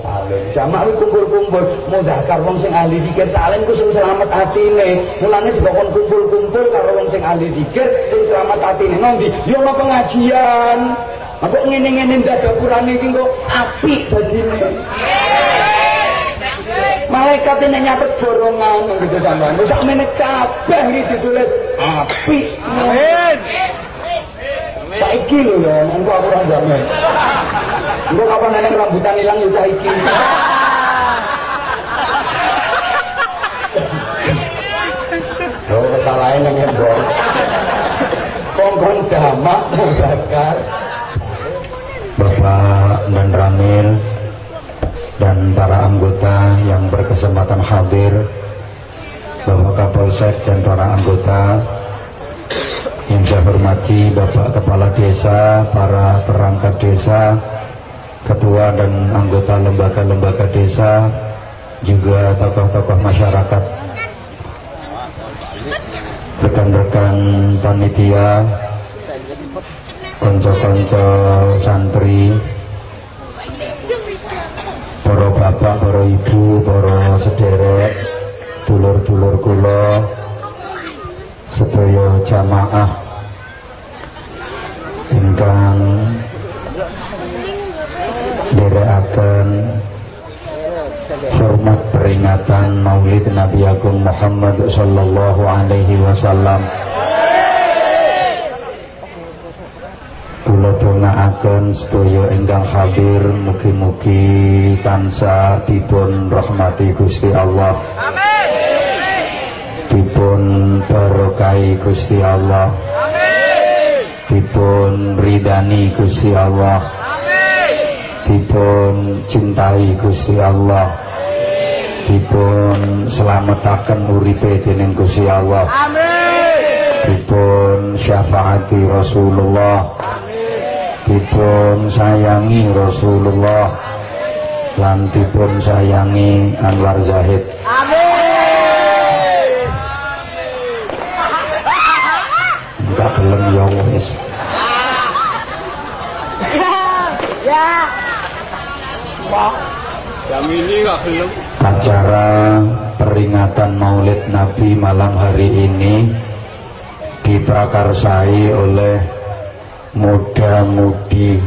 salim jamak kuwi kumpul-kumpul mudakar wong sing ahli dikir salim ku sing selamat atine mulane dikon kumpul-kumpul karo wong sing ahli dikir sing selamat atine nanti yo mau pengajian apa ngene-ngene ndak ada kurang iki kok apik dadine Malaikat ini nyatet borongan gitu sampean. Wis sakmene kabeh iki ditulis apik. Amin. Saiki lho ya, engko aku ora jamin. Engko kapan nenek rambutan ilang ya saiki. Oh, kesalahan yang ngebor. Kongkong jamak mudakar. Bapak dan Ramil dan para anggota yang berkesempatan hadir Bapak Kapolsek dan para anggota yang saya hormati Bapak Kepala Desa, para perangkat desa, ketua dan anggota lembaga-lembaga desa, juga tokoh-tokoh masyarakat, rekan-rekan panitia, konco-konco santri, para bapak, para ibu, para sederek, dulur-dulur kula, sedaya jamaah. Ingkang nderekaken hormat peringatan Maulid Nabi Agung Muhammad sallallahu alaihi wasallam. Kula dongaaken sedaya ingkang hadir mugi-mugi tansah dipun rahmati Gusti Allah. Amin. Dipun Gusti Allah. Amin. Dipun ridani Gusti Allah. Amin. Dipun cintai Gusti Allah. Dipun selamataken uripe dening Gusti Allah. Amin. Dipun syafaati Rasulullah. dipun sayangi Rasulullah lan dipun sayangi Anwar Zahid amin enggak gelem ya wis ya ini enggak gelem acara peringatan Maulid Nabi malam hari ini diprakarsai oleh muda-mudi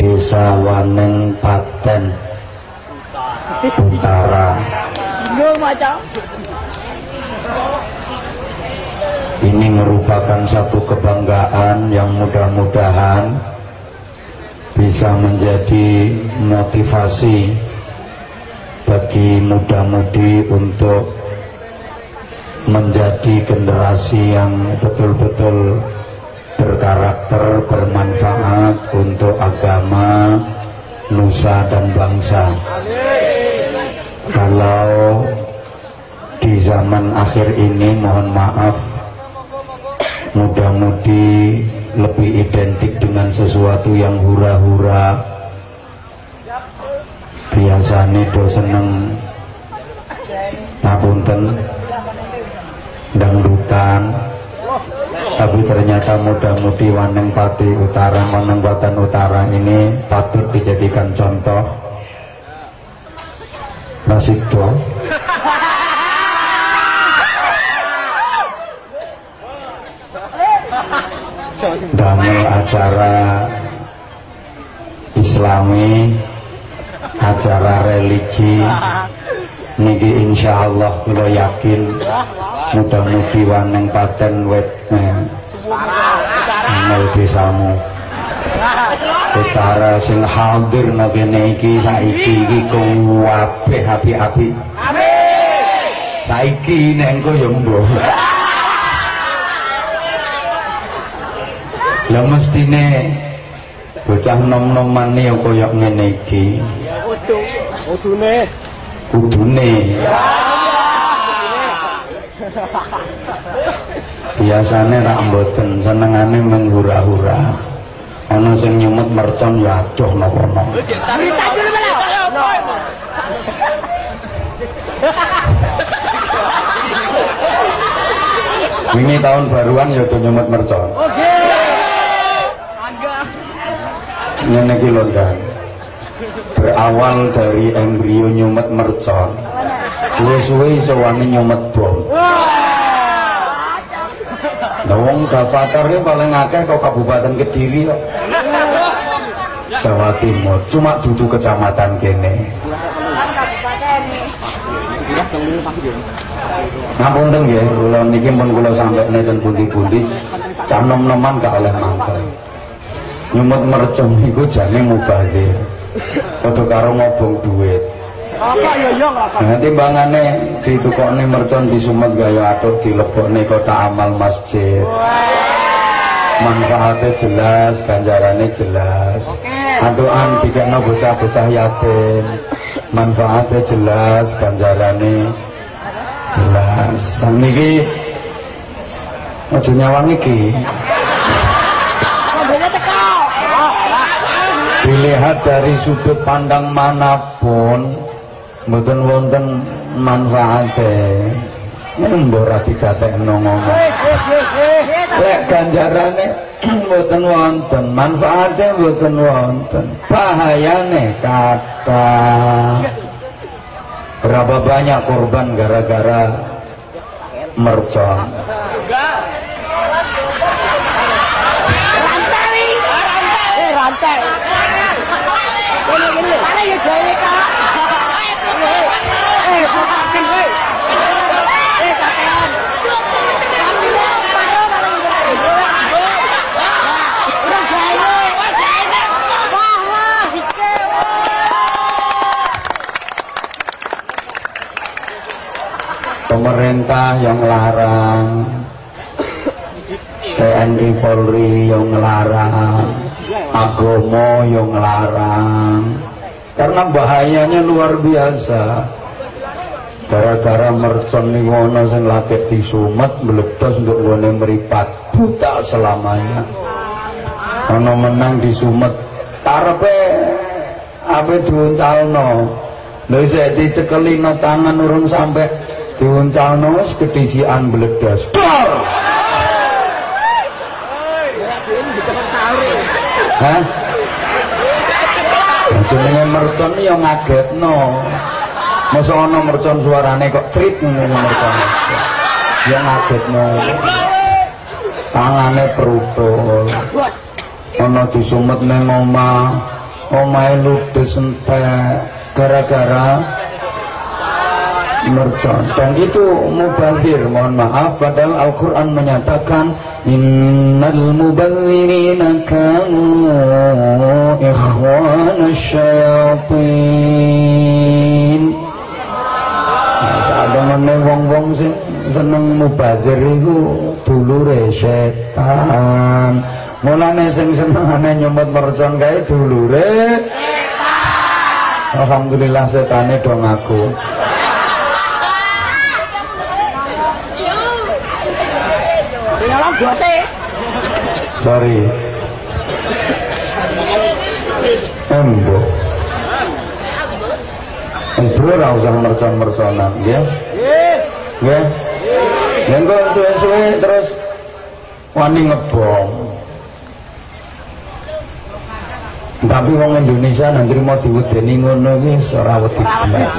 desa Waneng Paten Utara. Ini merupakan satu kebanggaan yang mudah-mudahan bisa menjadi motivasi bagi muda-mudi untuk menjadi generasi yang betul-betul berkarakter bermanfaat untuk agama nusa dan bangsa. Kalau di zaman akhir ini mohon maaf mudah-mudi lebih identik dengan sesuatu yang hura-hura. Biasanya do seneng. Ngapunten dangdutan. Tapi ternyata muda-mudi Waneng Pati Utara Waneng Batan Utara ini patut dijadikan contoh. Nasibto damel acara islami acara religi niki insyaallah kula yakin mudah-mudi waneng paten wet eh, amel desamu. Utara sing hadir nang kene iki saiki iki kuwabe api-api. Amin. Saiki nek engko ya mbuh lah mestine bocah nom-noman ya kaya ngene iki. Kudune. Kudune. Biasane rak mboten senengane menghura-hura ana sing nyumet mercon ya adoh napa-napa Ini tahun baruan ya nyumet mercon. Oke. Ngene iki berawal dari embrio nyumet mercon suwe-suwe iso wani nyumet bom Nah wong Gavatar ini paling akeh kok Kabupaten Kediri kok. Jawa Timur, cuma duduk kecamatan kene. Ngapunten nggih, kula niki pun kula sampai neten pundi-pundi, canom-noman gak oleh mangkel. Nyumut mercon niku jane mubazir. Padha karo ngobong duit. Apa ya ya Nah, timbangane ditukokne mercon disumet gaya atuk dilebokne kota amal masjid. Manfaatnya jelas, ganjarannya jelas. Aduan dikekno bocah-bocah yatim. Manfaatnya jelas, ganjarannya jelas. Saniki aja nyawang iki. Dilihat dari sudut pandang mana pun, mboten wonten manfaate. Mbok ra digatekno ngomong. Lek ganjarane mboten wonten. Manfaate mboten wonten. Bahayane kata. Berapa banyak korban gara-gara mercon rantai rantai ini ini mana ya gawe kak pemerintah yang larang TNI Polri yang larang agomo yang larang. Karena bahayanya luar biasa. Gara-gara mercon ana sing lagi disumet meledos untuk ngene meripat. Buta selamanya. Ana menang disumet. Karepe ape diuncalno? Lho isih dicekelino tangan urung sampe diuncalno wis kedisian meledos dor Hah? Jenenge mercon yo ngagetno. Masa ana mercon suarane kok crit ngono mercon. Ya ngagetno. Tangane perutul. Ana disumet ning omah, omahe ludes entek gara-gara mercon. Dan itu mubazir mohon maaf padahal Al-Quran menyatakan innal mubazirina kanu ikhwana syayatin. Nah, saat temen wong-wong sing seneng mubazir itu dulure setan. Mulane sing senengane nyumet mercon kae dulure Alhamdulillah setane dong aku Sorry. Embo. Bro ora usah mercon-merconan, nggih. Nggih. Nggih. Suwe-suwe terus wani ngebom. Tapi wong Indonesia nanti mau diwedeni ngono iki ora wedi blas.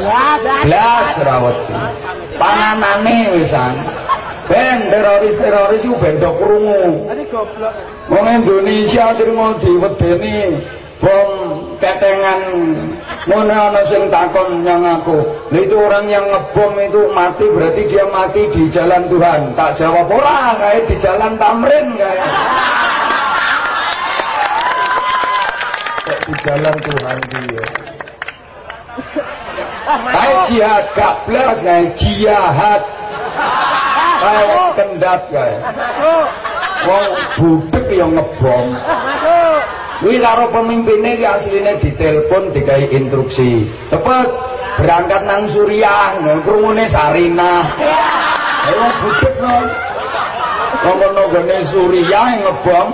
Blas ora wedi. Panganane wisan. Ben teroris-teroris itu bendok krungu. Wong Indonesia trimo diwedeni bom ketengan ngono ana sing takon yang aku. Nah, itu orang yang ngebom itu mati berarti dia mati di jalan Tuhan. Tak jawab ora kayak di jalan Tamrin kayak. di jalan Tuhan dia. Kayak jihad, gak blas kayak jihad kae kendat kae wong budek yang ngebom Kuwi karo pemimpinnya ki asline ditelepon dikai instruksi. Cepet berangkat nang Suriah, krungune Sarina. Ayo budek no. Ngono gone Suriah ngebom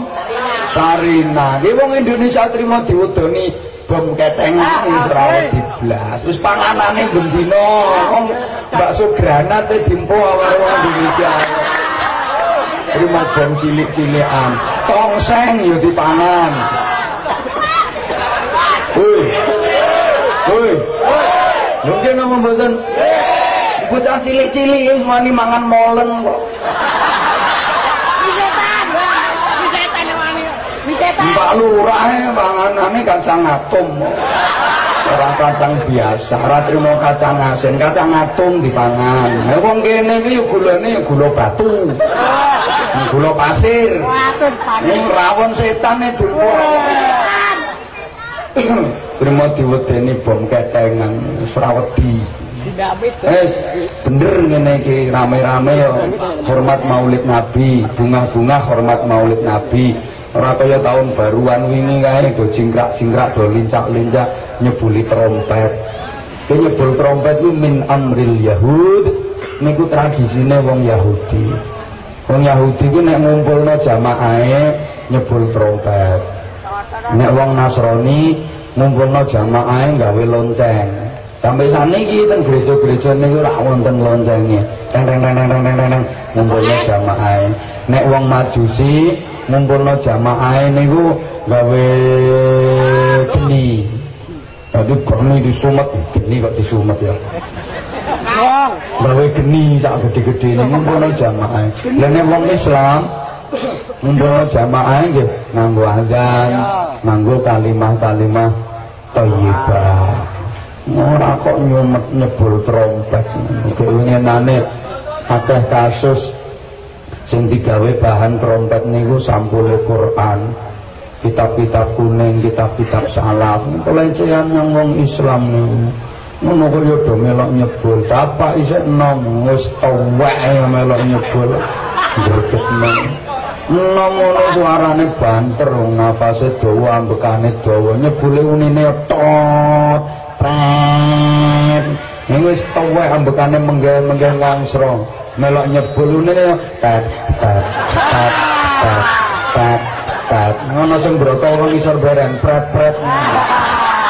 Sarina. Ki wong Indonesia trimo diwedoni bom wis ora diblas. Wis panganane bendina wong bakso granat dimpo awake wong Indonesia. Bom cilik-cilikan. Tongseng yo dipangan. Wih, Woi. Mungkin apa mboten? Bocah cilik-cilik wis wani mangan molen kok. Wisetan, wisetan wani. Wisetan. Mbak lurah e manganane kacang atom. Ora kacang biasa, ora trimo kacang asin, kacang atom dipangan. Lah wong kene iki yo gulane yo gula batu. Gula pasir. Ini rawon setan dulpo. Trimo diwedeni bom ketengan, wis ora wedi. Wes bener ngene iki rame-rame ya hormat Maulid Nabi, bunga-bunga hormat Maulid Nabi. Ora kaya tahun baruan wingi kae do jingkrak-jingkrak do lincak-lincak nyebuli trompet. Ki nyebul trompet ku min amril Yahud, niku tradisine wong Yahudi. Wong Yahudi ku nek ngumpulno jamaahe nyebul trompet. Nek wong Nasrani ngumpulno jamaahe gawe lonceng. Sampai saniki teng gereja-gereja niku ora wonten loncenge. Teng teng teng teng teng teng ngumpulno jamaahe. Nek wong Majusi ngumpulno jamaahe niku gawe geni. Tadi geni disumet, geni kok disumet ya. Wong. Gawe geni sak gede-gede ini ngumpulno jamaahe. Lah nek wong Islam ngumpulno jamaahe nggih nganggo azan, nganggo kalimah-kalimah thayyibah. Ora kok nyumet nyebul trompet. Kewinginane akeh kasus sing digawe bahan trompet niku sampule Quran. Kitab-kitab kuning, kitab-kitab salaf, pelecehan yang wong Islam niku. Ngono kok yo do melok nyebul. Bapak isih enom wis tuwek ya melok nyebul. Gregetno. Enom ngono suarane banter, nafase dawa, ambekane dawa, nyebule unine tot. Pret. Ini wis tuwek ambekane menggeh-menggeh wangsra. Melok nyebul unine tet tet tet tet tet. Ngono sing brotoro ngisor bareng pret-pret.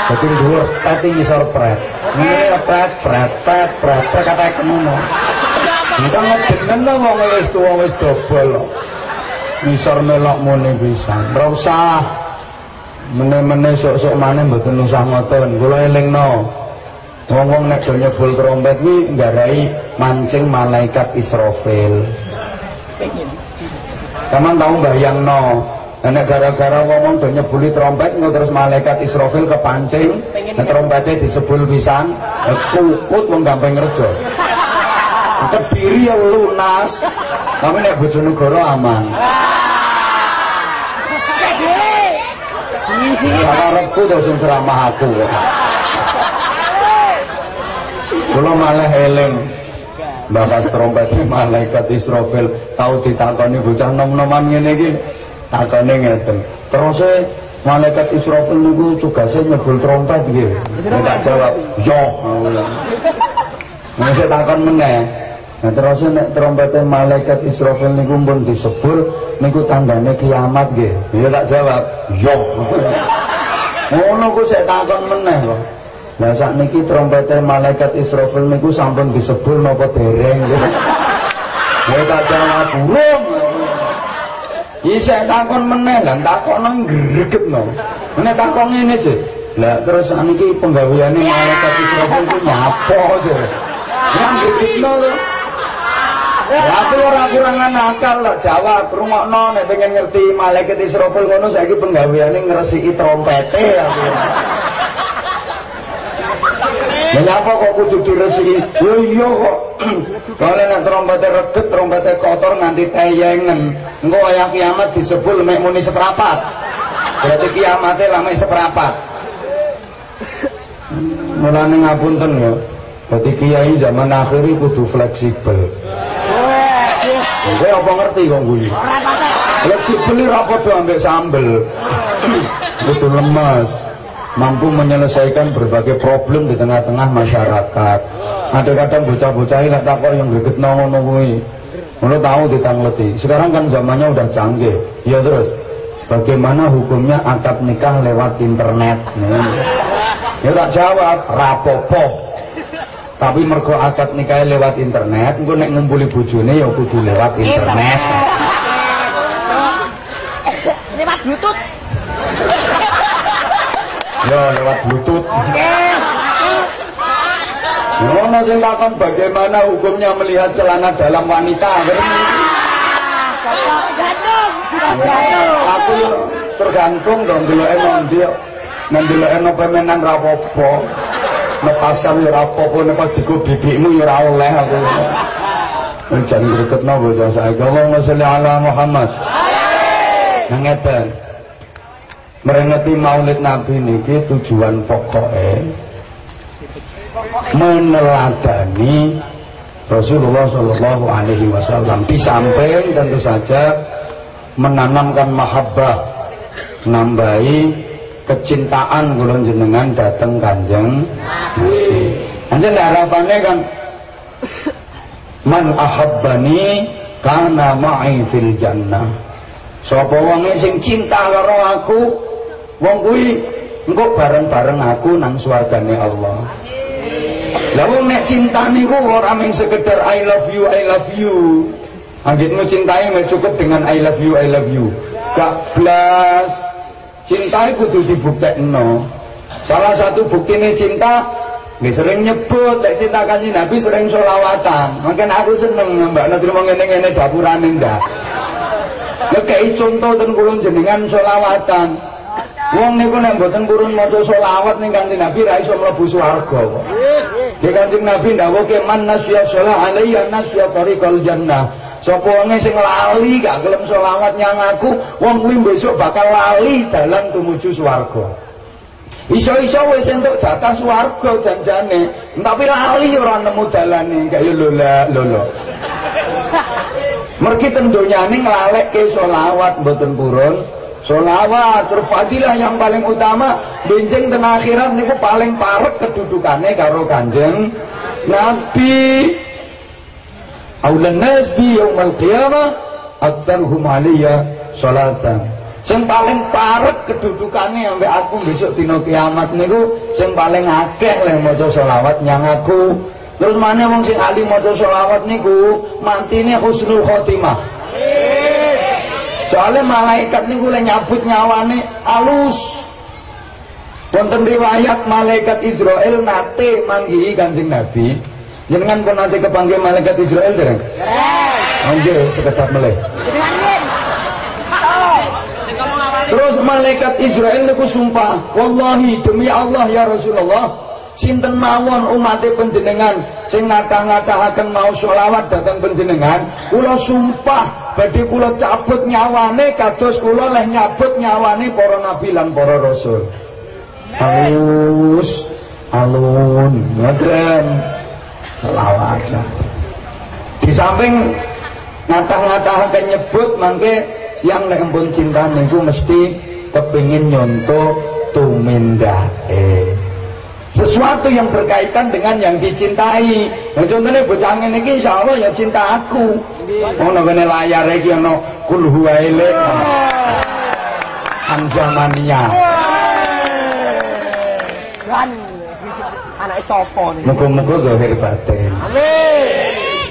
Dadi dhuwur iki ngisor pret. Ngene pret pret pret pret kata kemono. Kita ngedenen lho wong wis tuwa wis dobol. Ngisor melok mune pisan. Ora usah mene-mene sok-sok maneh mboten usah ngoten. Kula elingno. Wong-wong nek do nyebul trompet kuwi nggarai mancing malaikat Israfil. Kaman tahu bayangno. Nek gara-gara ngomong do nyebuli trompet engko terus malaikat Israfil kepancing, nek trompetnya disebul pisan, kukut wong gampang rejo. Kebiri ya lunas. Tapi nek Bojonegoro aman. Karepku to sing ceramah aku. Kula malah eling Bakas trompet malaikat Israfil tahu ditakoni bocah nom-noman ngene iki takone ngeten. Terus malaikat Israfil niku tugasnya nyebul trompet nggih. Nek tak jawab, "Yo." Nek takon meneh. Nah terus nek trompete malaikat Israfil niku pun disebul niku tandane kiamat nggih. Ya tak jawab, "Yo." Ngono ku sik takon meneh kok. Lah sakniki trompete malaikat Israfil niku sampun disebul napa dereng. Ya tak jawab, "Burung." Isek takon meneh lan takono gregetno. Nek takon ngene je. Lah terus sakniki penggaweane malaikat Israfil ku nyapo je. Yang gregetno lho. Lah aku ora kurangan akal lho jawab rungokno nek pengen ngerti malaikat Israfil ngono saiki penggaweane ngresiki trompete aku. Menyapa kok kudu diresiki? Yo iya kok. Kalau nek trompete reget, trompete kotor nganti teyengen. Engko wayah kiamat disebul mek muni seprapat. Berarti kiamate lak mek seprapat. Mulane ngapunten ya. Dadi kiai zaman akhir kudu fleksibel. Kowe apa ngerti kok kuwi? Fleksibel ora padha ambek sambel. Kudu lemas mampu menyelesaikan berbagai problem di tengah-tengah masyarakat. Ada kadang bocah-bocah ini takut yang greget ngono kuwi. Ngono tahu ditangleti. Sekarang kan zamannya udah canggih. Ya terus bagaimana hukumnya akad nikah lewat internet? Nah. Ya tak jawab, rapopo. Tapi mergo akad nikah lewat internet, engko nek ngumpuli bojone ya kudu lewat internet. Lewat bluetooth. Ya lewat bluetooth. Ngono sing takon bagaimana hukumnya melihat celana dalam wanita? Aku tergantung dong deloke endi yo. Nang deloke no pemenan ra apa-apa. Nepasan ya apa-apa nek pas digo bibikmu ya ora oleh aku. Jangan gregetno bocah saiki. Allahumma sholli ala Muhammad. Nang ngeten. Merengeti maulid Nabi niki tujuan pokoknya meneladani Rasulullah Shallallahu Alaihi Wasallam. Di samping tentu saja menanamkan mahabbah nambahi kecintaan gulung jenengan datang kanjeng Nabi. Harapannya kan man ahabbani karena ma'i fil jannah. Sapa sing cinta karo aku wong kuwi engko bareng-bareng aku nang swargane Allah lah wong nek cinta niku ora mung sekedar I love you, I love you. Anggitmu cintai cukup dengan I love you, I love you. Gak blas. Cinta kudu dibuktekno. Salah satu bukti ini cinta Nggih sering nyebut nek cinta kanjeng Nabi sering selawatan. Mungkin aku seneng mbak nanti mau ngene-ngene dapurane ndak. Nek contoh ten kula jenengan selawatan. Wong niku nek mboten purun maca selawat ning Kanjeng Nabi ra iso mlebu swarga. Di Kanjeng Nabi ndawuhke man nasya shalah alayya nasya tariqal jannah. Sapa wonge sing lali gak gelem selawat nyang aku, wong kuwi besok bakal lali dalan tumuju swarga. Iso-iso wis entuk jatah swarga janjane, tapi lali ora nemu dalane, kaya lola lolo. Mergi ten donyane nglalekke selawat mboten purun, Solawat fadilah yang paling utama benjeng dan akhirat niku paling parek kedudukannya karo kanjeng Nabi. Aulan nas bi yaumal qiyamah aktsaruhum aliyya salatan sing paling parek kedudukannya sampai aku besok dina kiamat niku sing paling akeh leh maca selawat nyang aku. Terus mana wong sing ahli maca selawat niku mantine husnul khotimah Soalnya malaikat niku lek nyabut nyawane alus. Wonten riwayat malaikat Israel nate manggihi Kanjeng Nabi. Jenengan pun nanti kepanggil malaikat Israel dereng? Nggih, sekedap meleh. Terus malaikat Israel niku sumpah, wallahi demi Allah ya Rasulullah, sinten mawon umate panjenengan sing ngakah-ngakahaken mau sholawat datang panjenengan kula sumpah badhe kula cabut nyawane kados kula leh nyabut nyawane para nabi lan para rasul. Halus alun ngoten selawat di samping ngakah-ngakahaken nyebut mangke yang nek cinta niku mesti kepingin nyonto tumindake sesuatu yang berkaitan dengan yang dicintai. Nah, contohnya bocah ngene iki insyaallah ya cinta aku. Ono kene layar iki ono kul huwa ilik. Anjamania. Kan anak sapa nih? Muga-muga zahir batin. Amin.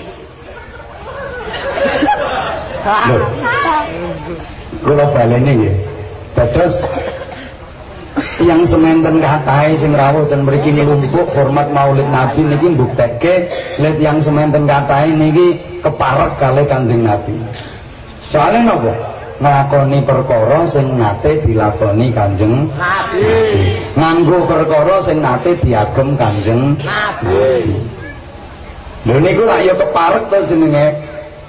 Lho. Kula baleni nggih. Dados yang sementen katai sing rawuh dan mriki lumpuk hormat Maulid Nabi niki mbuktekke lihat yang sementen katai niki keparek kali Kanjeng Nabi. Soalnya napa? Nglakoni perkara sing nate dilakoni Kanjeng Nabi. Nganggo perkara sing nate diagem Kanjeng Nabi. Lho niku rak ya keparek to jenenge.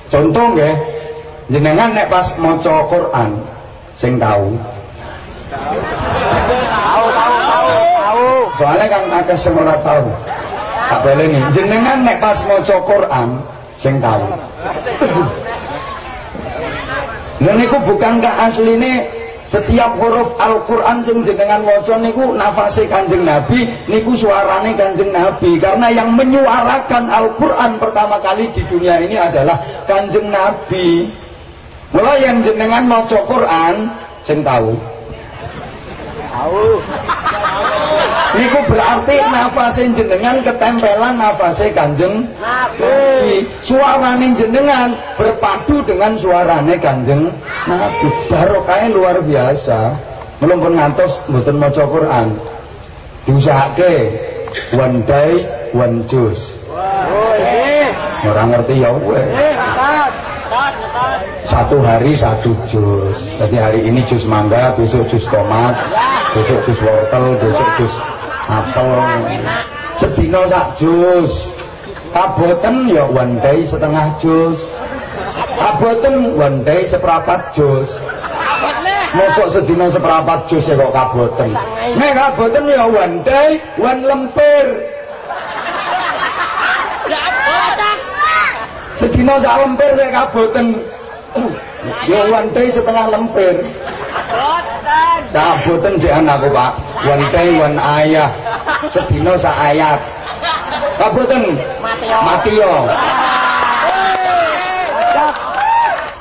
Contoh nggih, jenengan nek pas maca Quran sing tahu Tahu tahu tahu tahu. Soalnya kan akeh sing ora tahu. Tak baleni, jenengan nek pas maca Quran sing tahu. Lha niku bukankah asline setiap huruf Al-Qur'an sing jenengan waca niku nafase Kanjeng Nabi, niku suarane Kanjeng Nabi karena yang menyuarakan Al-Qur'an pertama kali di dunia ini adalah Kanjeng Nabi. Mulai yang jenengan maca Quran sing tahu. Tahu. Niku berarti nafase jenengan ketempelan nafase Kanjeng Nabi. Suarane jenengan berpadu dengan suarane Kanjeng Nabi. Barokahnya luar biasa. Belum pun ngantos mboten maca Quran. Diusahake one day one juice orang ngerti ya weh Eh. Satu hari satu jus. Jadi hari ini jus mangga besok jus tomat besok jus wortel besok jus apel. Sedino sak jus. Kaboten ya one day setengah jus. Kaboten one day seperempat jus. Mosok sedina seperempat jus ya kok kaboten. Nek kaboten ya one day, one lemper. Sedina sak lemper saya kaboten. Ya one day setengah lemper. Kaboten jekan aku, Pak. One day one ayah. Sedina sak ayat. Kaboten. Mati yo.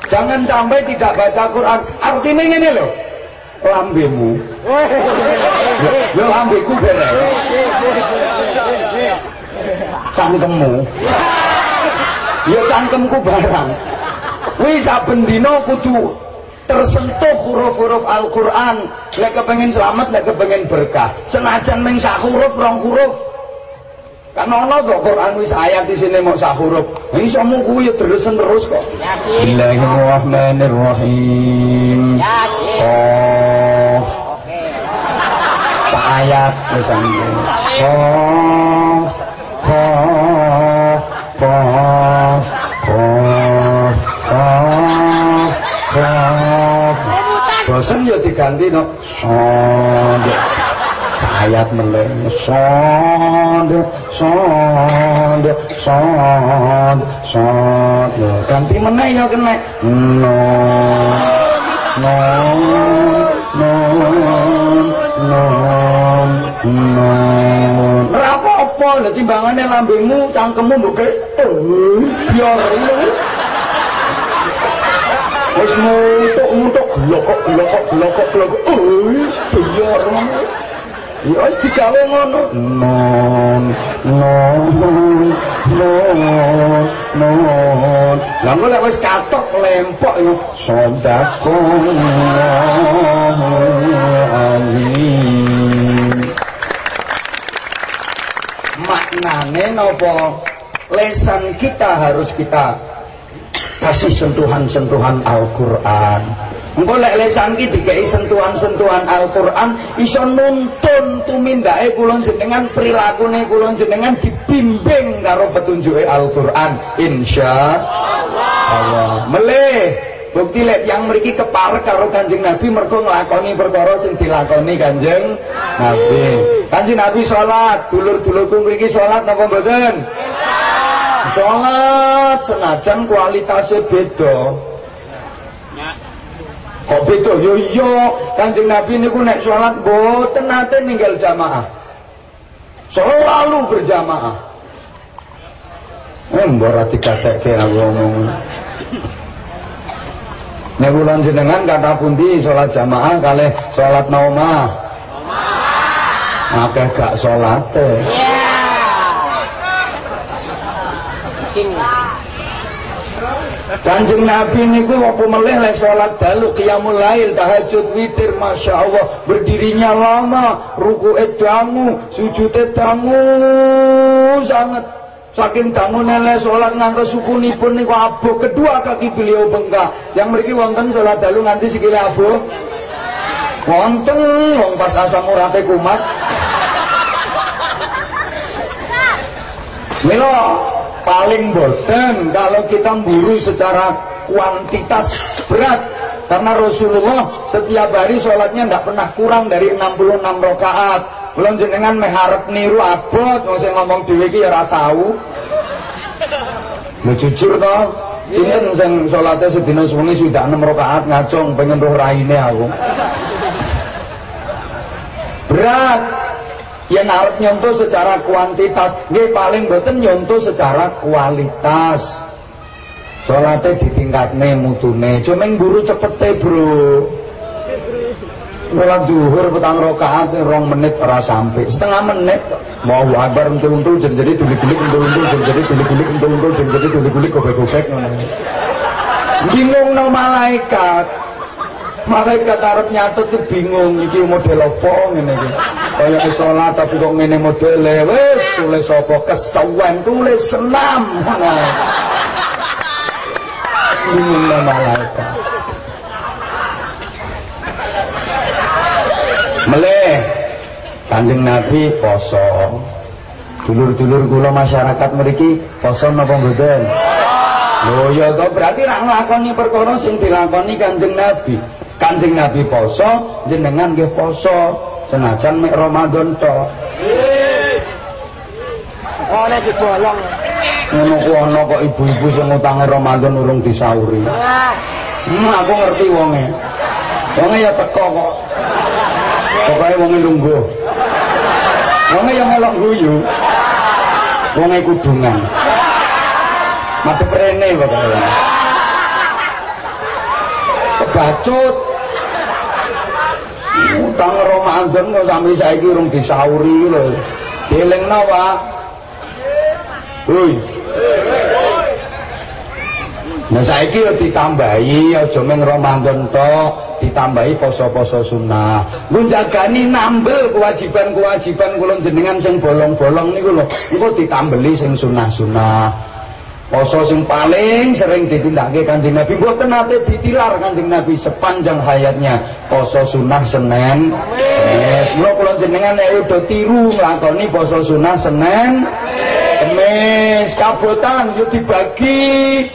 Jangan sampai tidak baca Quran. Artinya ngene lho. Lambemu. Ya lambeku beres. Cangkemmu. Ya cangkemku barang. Wih saben dina kudu tersentuh huruf-huruf Al-Qur'an. Lek kepengen selamat, lek kepengen berkah. Senajan meng sak huruf rong huruf. Kan ono kok Quran wis ayat di sini mau sak huruf. Iso mung kuwi ya terus terus kok. Bismillahirrahmanirrahim. Qaf. Ayat wis. Qaf. Qaf. Qaf. Qaf. Qaf. Bosen ya diganti no. Sond. Ayat meleh sond sond sond sond ganti meneh ya kena. No. No. No. No. No. Ora apa-apa lha timbangane lambemu cangkemmu mbok ke biar wis mutuk-mutuk glokok glokok glokok glokok biar Ya wis digawe ngono. Non non non non. Lah engko lek wis katok lempok yo alim. Maknane napa? Lesan kita harus kita kasih sentuhan-sentuhan Al-Qur'an. Engko lek lesan ki dikai sentuhan-sentuhan Al-Qur'an iso nuntun tumindake kula jenengan prilakune kula jenengan dibimbing karo petunjuke Al-Qur'an insya Allah. Melih bukti lek yang mriki keparek karo Kanjeng Nabi mergo nglakoni perkara sing dilakoni Kanjeng Nabi. Kanjeng Nabi salat, dulur-dulurku mriki salat napa mboten? Salat senajan kualitasnya beda. Kok beda? Yo iya, Kanjeng Nabi niku nek salat mboten nate ninggal jamaah. Selalu berjamaah. Eh, mbok ora dikatekke aku ngomong. Nek kula jenengan kata pundi salat jamaah kalih salat naumah. Akeh gak salate. Sini. Kanjeng Nabi niku apa meleh lek salat dalu qiyamul lail tahajud witir Masya Allah berdirinya lama ruku'e dangu sujude dangu sangat saking dangu nele salat ngantos sukunipun niku abuh kedua kaki beliau bengkak. Yang mriki wonten salat dalu nganti sikile abuh wonten wong pas asam urate kumat Milo paling boten kalau kita mburu secara kuantitas berat. Karena Rasulullah setiap hari sholatnya tidak pernah kurang dari 66 rakaat. Belum jenengan meharap niru abot mau saya ngomong dewe iki ya ora tahu Lu jujur toh Sinten sing salate sedina sewengi sudah 6 rakaat ngacung pengen roh raine aku? Berat yang harus nyontoh secara kuantitas nggih paling boten nyontoh secara kualitas. Salate ditingkatne mutune cuma yang guru cepete bro. Sholat zuhur petang rakaat rong menit ora sampai setengah menit. Mau akbar untul-untul jen jadi tulik-tulik untul-untul jen jadi tulik-tulik untul-untul jen jadi tulik-tulik gobek-gobek ngono. Bingung no malaikat Malaikat arep nyatet tuh bingung iki model apa ngene iki. Kaya salat tapi kok ngene modele wis tulis apa kesawan tulis senam. Bingung malaikat. Meleh Kanjeng Nabi poso. Dulur-dulur kula masyarakat mriki poso napa mboten? Lho ya to berarti ra nglakoni perkara sing dilakoni Kanjeng Nabi. Kanjeng Nabi poso, jenengan nggih poso, senajan mek Ramadan to. Oh, nek dibolong. Ngono ku ana kok ibu-ibu sing utange Ramadan urung disauri. Ah, Hmm, aku ngerti wonge. Wonge ya teko kok. Pokoke wonge lungguh. Wonge ya melok guyu. Wonge kudungan. Madhep rene pokoke. Kebacut. Utang Ramadan kok sampe saiki urung disauri lho. Dielingno, Pak. Hoi. Nah saiki yo ditambahi aja mung Ramadan tok, ditambahi poso-poso sunnah. Nggo jagani nambel kewajiban-kewajiban kula jenengan sing bolong-bolong niku lho. Engko ditambeli sing sunah-sunah. Poso sing paling sering ditindakake Kanjeng Nabi mboten nate ditilar Kanjeng Nabi sepanjang hayatnya. Poso sunnah Senin. Yes, kula kula jenengan nek udah tiru nglakoni poso sunnah Senin. Kemis, kabotan yo dibagi.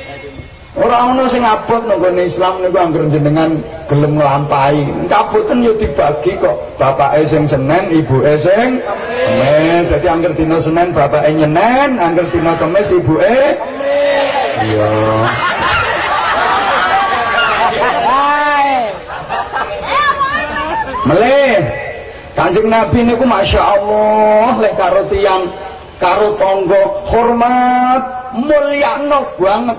Ora ono sing abot nang Islam niku anggere jenengan gelem nglampahi. Kaboten yo dibagi kok. Bapake sing Senin, ibuke sing Kemis. Dadi anggere dina Senin bapake nyenen, anggere dina Kemis ibuke Iya. Melih. Kanjeng Nabi niku Masya Allah lek karo tiyang karo tangga hormat mulyakno banget.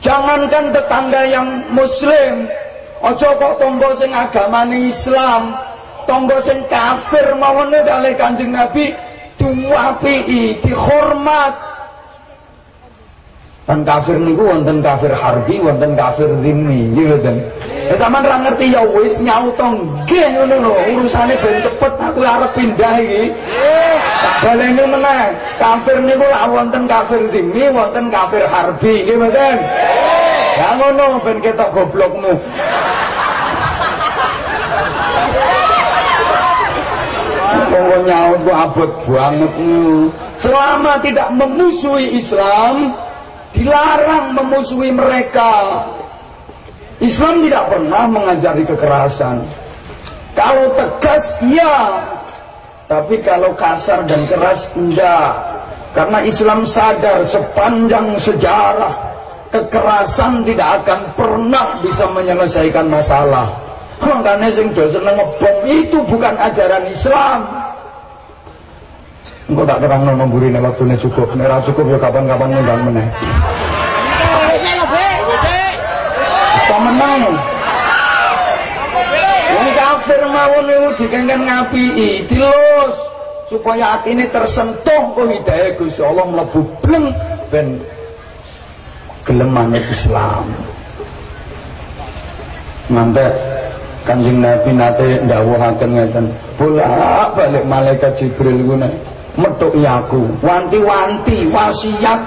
Jangankan tetangga yang muslim, aja kok tangga sing agamane Islam, tangga sing kafir mawon kalih Kanjeng Nabi diapiki, dihormat. Kan kafir niku wonten kafir harbi, wonten kafir zimmi, nggih mboten. Ya sampean ngerti ya wis nyauto nggih ngono lho, urusane ben cepet aku arep pindah iki. Tak baleni meneh. Kafir niku lak wonten kafir zimmi, wonten kafir harbi, nggih mboten. Ya ngono ben ketok goblokmu. Pokoknya nyaut abot banget. Selama tidak memusuhi Islam, dilarang memusuhi mereka. Islam tidak pernah mengajari kekerasan. Kalau tegas iya, tapi kalau kasar dan keras enggak. Karena Islam sadar sepanjang sejarah kekerasan tidak akan pernah bisa menyelesaikan masalah. Makanya sing do seneng ngebom itu bukan ajaran Islam. Engko tak terang nang mburine waktune cukup. Nek ora cukup ya kapan-kapan ngundang meneh. Menang. Wong kafir mawon niku dikengken ngapiki, dilus supaya atine tersentuh kok hidayah Gusti Allah mlebu bleng ben gelem Islam. Nanti Kanjeng Nabi nate ndawuhaken ngeten, bolak-balik malaikat Jibril ku metuki aku, wanti-wanti wasiat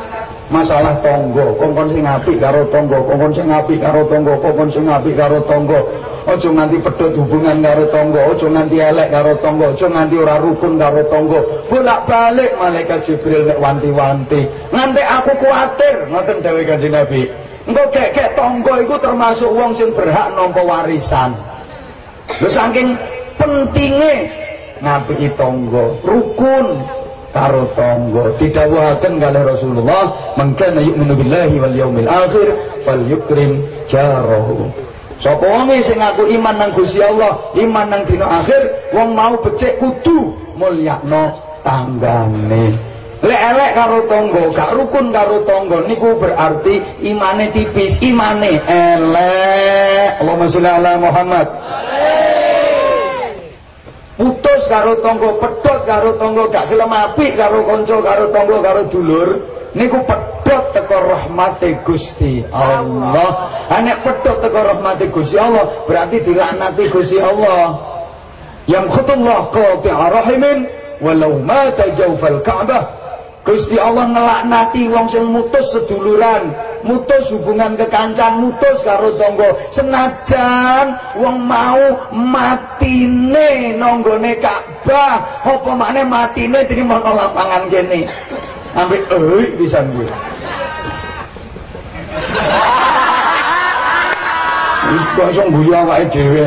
masalah tonggo, kongkon sing apik karo tonggo, kongkon sing apik karo tonggo, kongkon sing apik karo tonggo. Aja nganti pedhot hubungan karo tonggo, aja nganti elek karo tonggo, aja nganti ora rukun karo tonggo. Bolak-balik malaikat Jibril nek wanti-wanti. Nganti aku kuatir, ngoten dawuh Kanjeng Nabi. Engko gek-gek tonggo iku termasuk wong sing berhak nampa warisan. Lho saking pentinge ngapiki tonggo, rukun karo tonggo. Didhawuhaken kalih Rasulullah, "Man kana yu'minu billahi wal yaumil akhir falyukrim jarahu." Sapa wong sing ngaku iman nang Gusti Allah, iman nang dina akhir, wong mau becik kudu mulyakno tanggane. Lek elek karo tonggo, gak rukun karo tonggo niku berarti imane tipis, imane elek. Allahumma sholli ala Muhammad. Putus karo tangga pedhot karo tangga gak gelem apik karo kanca karo tangga karo dulur niku pedhot teko rahmate Gusti Allah. Nek pedhot teko rahmate Gusti Allah berarti dilaknati Gusti Allah. Yang khutullah qati'a rahimin walau mata jawfal Ka'bah. Gusti Allah ngelaknati wong sing mutus seduluran, mutus hubungan kekancan, mutus karo tangga. Senajan wong mau matine nanggone Ka'bah, apa makne matine trimo lapangan kene. Ambek euy pisan kuwi. Wis kok iso guyu awake dhewe.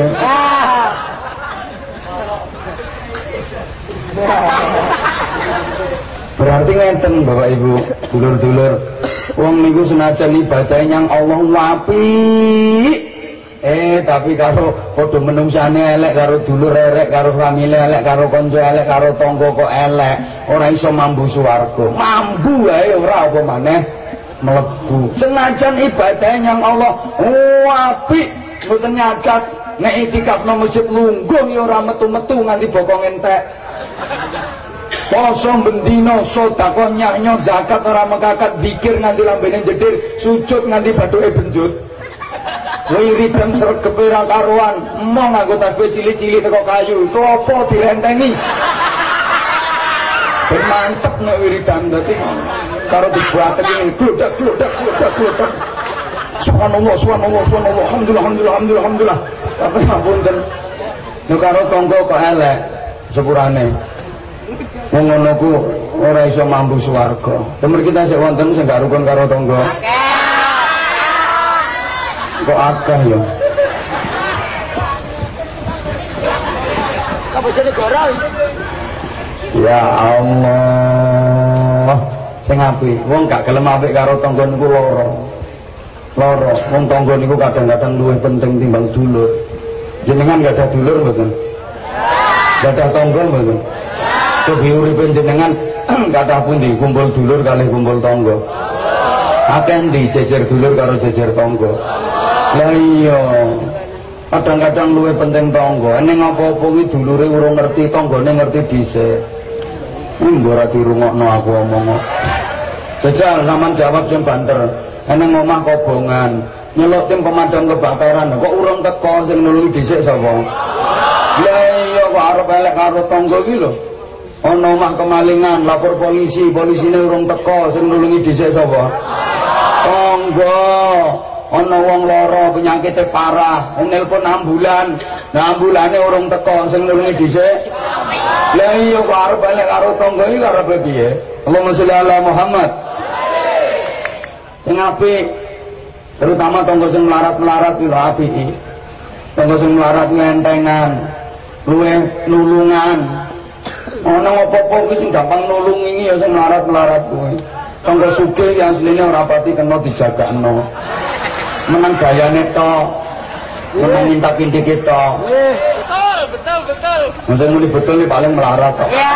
Berarti ngenten Bapak Ibu, dulur-dulur. Wong niku senajan ibadah yang Allah wapi. Eh, tapi karo padha menungsane elek karo dulur elek karo famile elek karo kanca elek karo tangga kok elek, ora iso mambu swarga. Mambu ae ora apa maneh mlebu. Senajan ibadah yang Allah wapi, mboten nyacat nek itikaf nang masjid lungguh ya ora metu-metu nganti bokong entek. Poso bendino sedekah nyanyo zakat ora mekakat zikir nganti lambene jedir, sujud nganti bathuke benjut. Wiridan sregep ora karuan, emong nganggo tasbih cilik-cilik teko kayu, klopo dilentengi. Ben mantep nek wiridan dadi karo dibuatek ini glodak glodak glodak glodak. Subhanallah, subhanallah, subhanallah, alhamdulillah, alhamdulillah, alhamdulillah, alhamdulillah. Tapi ngapunten. Nek karo tangga kok elek sepurane. Wong ngono ku ora iso mambu swarga. Temen kita sik wonten sing gak rukun karo tangga. Kok akeh ya? Apa jadi negara? Ya Allah. Sing apik, wong gak gelem apik karo tangga niku lara. Lara, wong tangga niku kadang-kadang luwih penting timbang dulur. Jenengan gak ada dulur mboten? Gak ada tangga mboten? Cobi uripin jenengan kata pundi kumpul dulur kali kumpul tangga. Akeh ndi jejer dulur karo jejer tangga. Lah iya. Kadang-kadang luwe penting tangga. Ning apa-apa kuwi dulure urung ngerti, tanggane ngerti dhisik. Mbok ora dirungokno aku omong. Jajal sampean jawab sing banter. Eneng omah kobongan, nyelok tim pemadam kebakaran, kok urung teko sing nulungi dhisik sapa? Lah iya kok arep elek karo tangga iki lho. Ana omah kemalingan, lapor polisi, polisine urung teko sing nulungi dhisik sapa? Tangga. ana wong lara penyakite parah nelpon ambulan. Nah ambulane urung teko sing nulungi dhisik. Lah iya kok arep balik karo tangga iki karo piye? Allahumma sholli ala Muhammad. Sing apik terutama tangga sing melarat-melarat iki apik tangga sing melarat ngentengan luwe nulungan ana apa-apa kuwi sing gampang nulungi ya sing melarat-melarat kuwi. Tangga sugih yang asline ora pati kena dijagakno. Menang gayane tok. Menang minta kinti kita Betul, betul, betul. Masa muni betul nih paling melarat tok. Ya.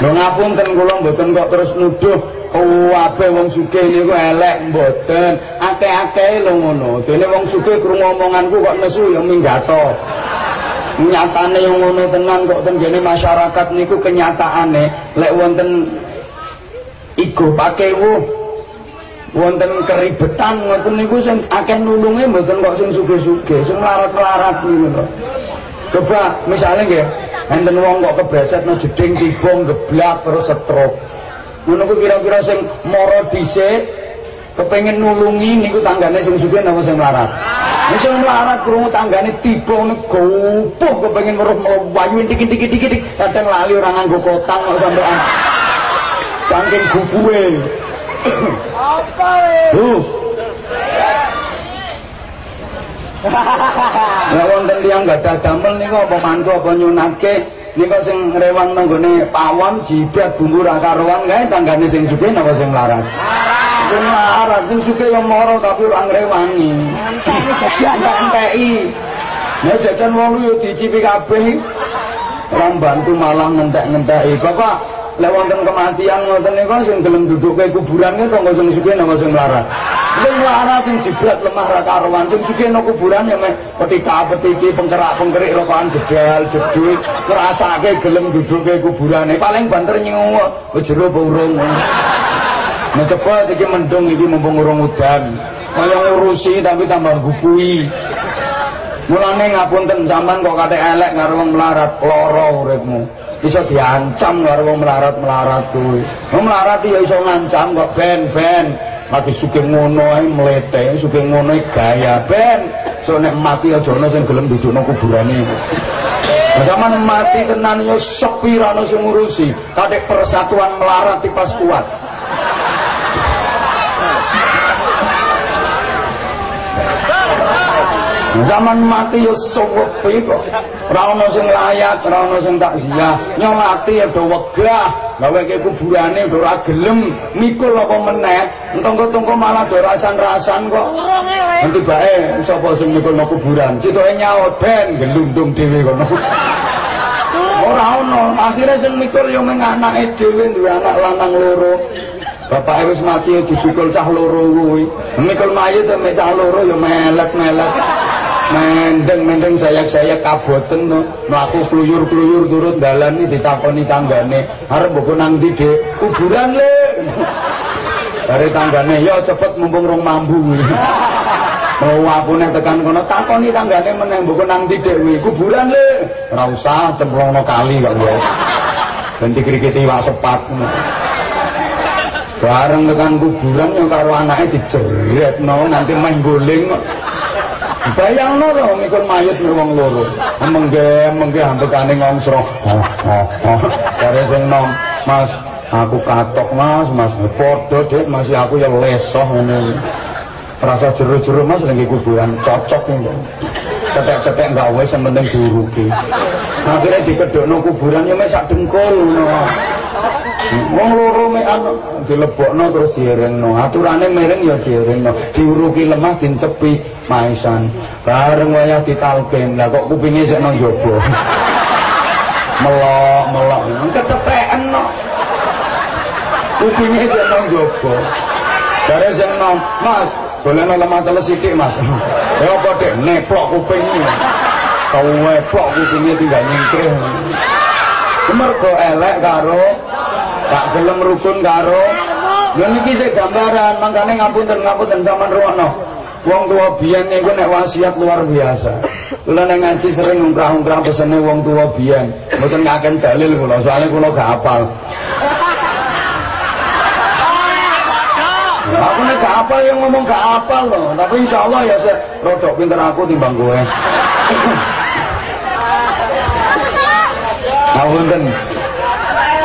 Lho ngapunten kula mboten kok terus nuduh kabeh wong sugih niku elek mboten. Akeh-akeh lho ngono. Dene wong sugih krungu omonganku kok nesu ya minggato. Nyatane yang ngono tenan kok ten kene masyarakat niku kenyataane lek wonten igo pakewu wonten keribetan ngoten niku sing akeh nulunge mboten kok sing sugih-sugih, sing larat-larat niku lho. Coba misalnya nggih, enten wong kok kebreset no jeding tiba geblak terus stroke. Ngono ku kira-kira sing mara dhisik kepengin nulungi niku tanggane sing sugih napa sing melarat. Nek sing melarat krungu tanggane tiba ngono gopoh kepengin weruh wayu dikit-dikit-dikit kadang lali ora nganggo kotang kok sampean. Saking gubuhe. Apa weh? Nek wonten tiyang gadah damel niku apa mantu apa nyunatke niku sing ngrewang nang gone pawon jibrat bumbu ra karuan kae tanggane sing sugih napa sing larat. Sing larat sing sugih yang moro tapi ora ngrewangi. Enteki. Nek jajan wong yo dicipi kabeh. Ora bantu malah ngentek-ngenteki. Bapak lek wonten kematian ngoten niku sing gelem duduk ke kuburan niku tangga sing sugih napa sing larat. sing melarat sing jebret lemah ra karuan sing sugih nang kuburan ya meh petika petiki pengkerak-pengkerik rokokan jedal jedul ngrasake gelem duduke kuburane paling banter nyewa jero burung Nah cepet iki mendung iki mumpung urung udan. Kaya ngurusi tapi tambah gupui. Mulane ngapunten sampean kok kate elek karo wong melarat, lara uripmu. Iso diancam karo wong melarat-melarat kuwi. Wong melarat ya iso ngancam kok ben-ben. Mati sugih ngono ae mlete, sugih ngono gaya ben. So nek mati aja ana sing gelem dudukno kuburane. Zaman mati tenan yo sepi ra ono sing ngurusi. Kadek persatuan melarat tipas kuat. Zaman mati yo sepi kok. Ora ono sing layak, ora ono sing takziah. Nyolati ya do wegah, gawe ke kuburane do ora gelem, mikul apa meneh. Entong-entong malah do rasan-rasan kok. Nanti bae sapa sing mikul no kuburan. Citoke nyaut ben gelundung dhewe kono. Ora ono, akhirnya sing mikul yo meng anake dhewe duwe anak lanang loro. Bapak wis mati ya dipikul cah loro kuwi. Mikul mayit mek cah loro ya melet-melet. Mendeng-mendeng sayak-sayak kaboten no. Mlaku kluyur-kluyur turut dalan iki ditakoni tanggane. Arep mbok nang ndi, Dik? Kuburan le. Dari tanggane, ya cepet mumpung rong mambu. Oh, aku nek tekan kono takoni tanggane meneh mbok nang ndi, Dik? Kuburan le. Ora usah cemplungno kali kok ya. Ben dikrikiti wak sepat. Bareng tekan kuburan yang karo anaknya dijeretno nanti main guling. Bayangno to mikul mayit wong loro. Mengge mengge ambekane ngongsro. Kare sing nom, Mas, aku katok Mas, Mas. Padha Dik, masih aku ya lesoh ngene. Rasa jero-jero Mas lagi kuburan cocok ini. Cetek-cetek enggak wis yang penting diuruki. Akhirnya dikedokno kuburan ya mek sak dengkul ngono. Wong loro mek anu dilebokno terus dierengno. Aturane miring ya dierengno. Diuruki lemah dincepi maisan. Bareng wayah ditalken. Lah kok kupinge sik nang jaba. Melok, melok. Kecepekan no. Kupinge sik nang jaba. Bare sing nom, Mas, bolehno lemah teles sithik, Mas. Ya apa dek neplok kupinge. Kau neplok kupinge tinggal nyingkrih. Mergo elek karo Gak gelem rukun karo Lha niki sik gambaran, mangkane ngapunten ngapunten sampean ruwono. Wong tua biyen niku nek wasiat luar biasa. Kula nek ngaji sering ngungkrah-ungkrah pesene wong tua biyen. Mboten ngaken dalil kula, soalnya kula gak hafal. Aku nek gak hafal yang ngomong gak hafal loh, tapi insyaallah ya saya rodok pinter aku timbang kowe. Ngapunten.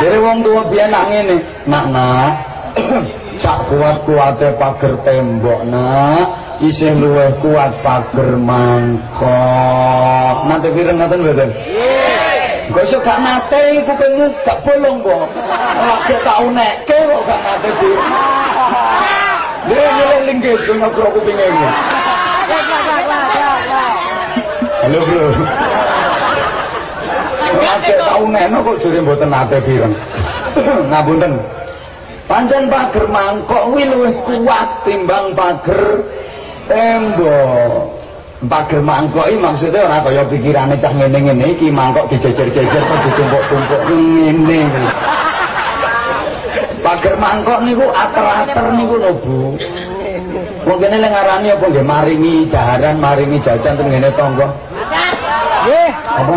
Jadi wong tua biyen nak ngene, nak nak sak kuat-kuate pager tembok nak isih luwih kuat pager mangkok. Nate pireng ngoten mboten? Nggih. Kok iso gak nate kupingmu gak bolong kok. Lagi tak unekke kok gak nate di. Dia mulai linggis gue ngokro kupingnya ini. Halo bro. Lagi tak unekno kok jadi mboten nate pireng. Ngapunten. Pancen pager mangkok kuwi luwih kuat timbang pager tembok. Pager mangkok iki maksudnya ora kaya pikirane cah ngene-ngene iki mangkok dijejer-jejer kok ditumpuk-tumpuk ngene iki. Pager mangkok niku ater-ater niku lho Bu. Wong kene lek ngarani apa nggih maringi daharan, maringi jajan teng ngene tangga. Nggih. Apa?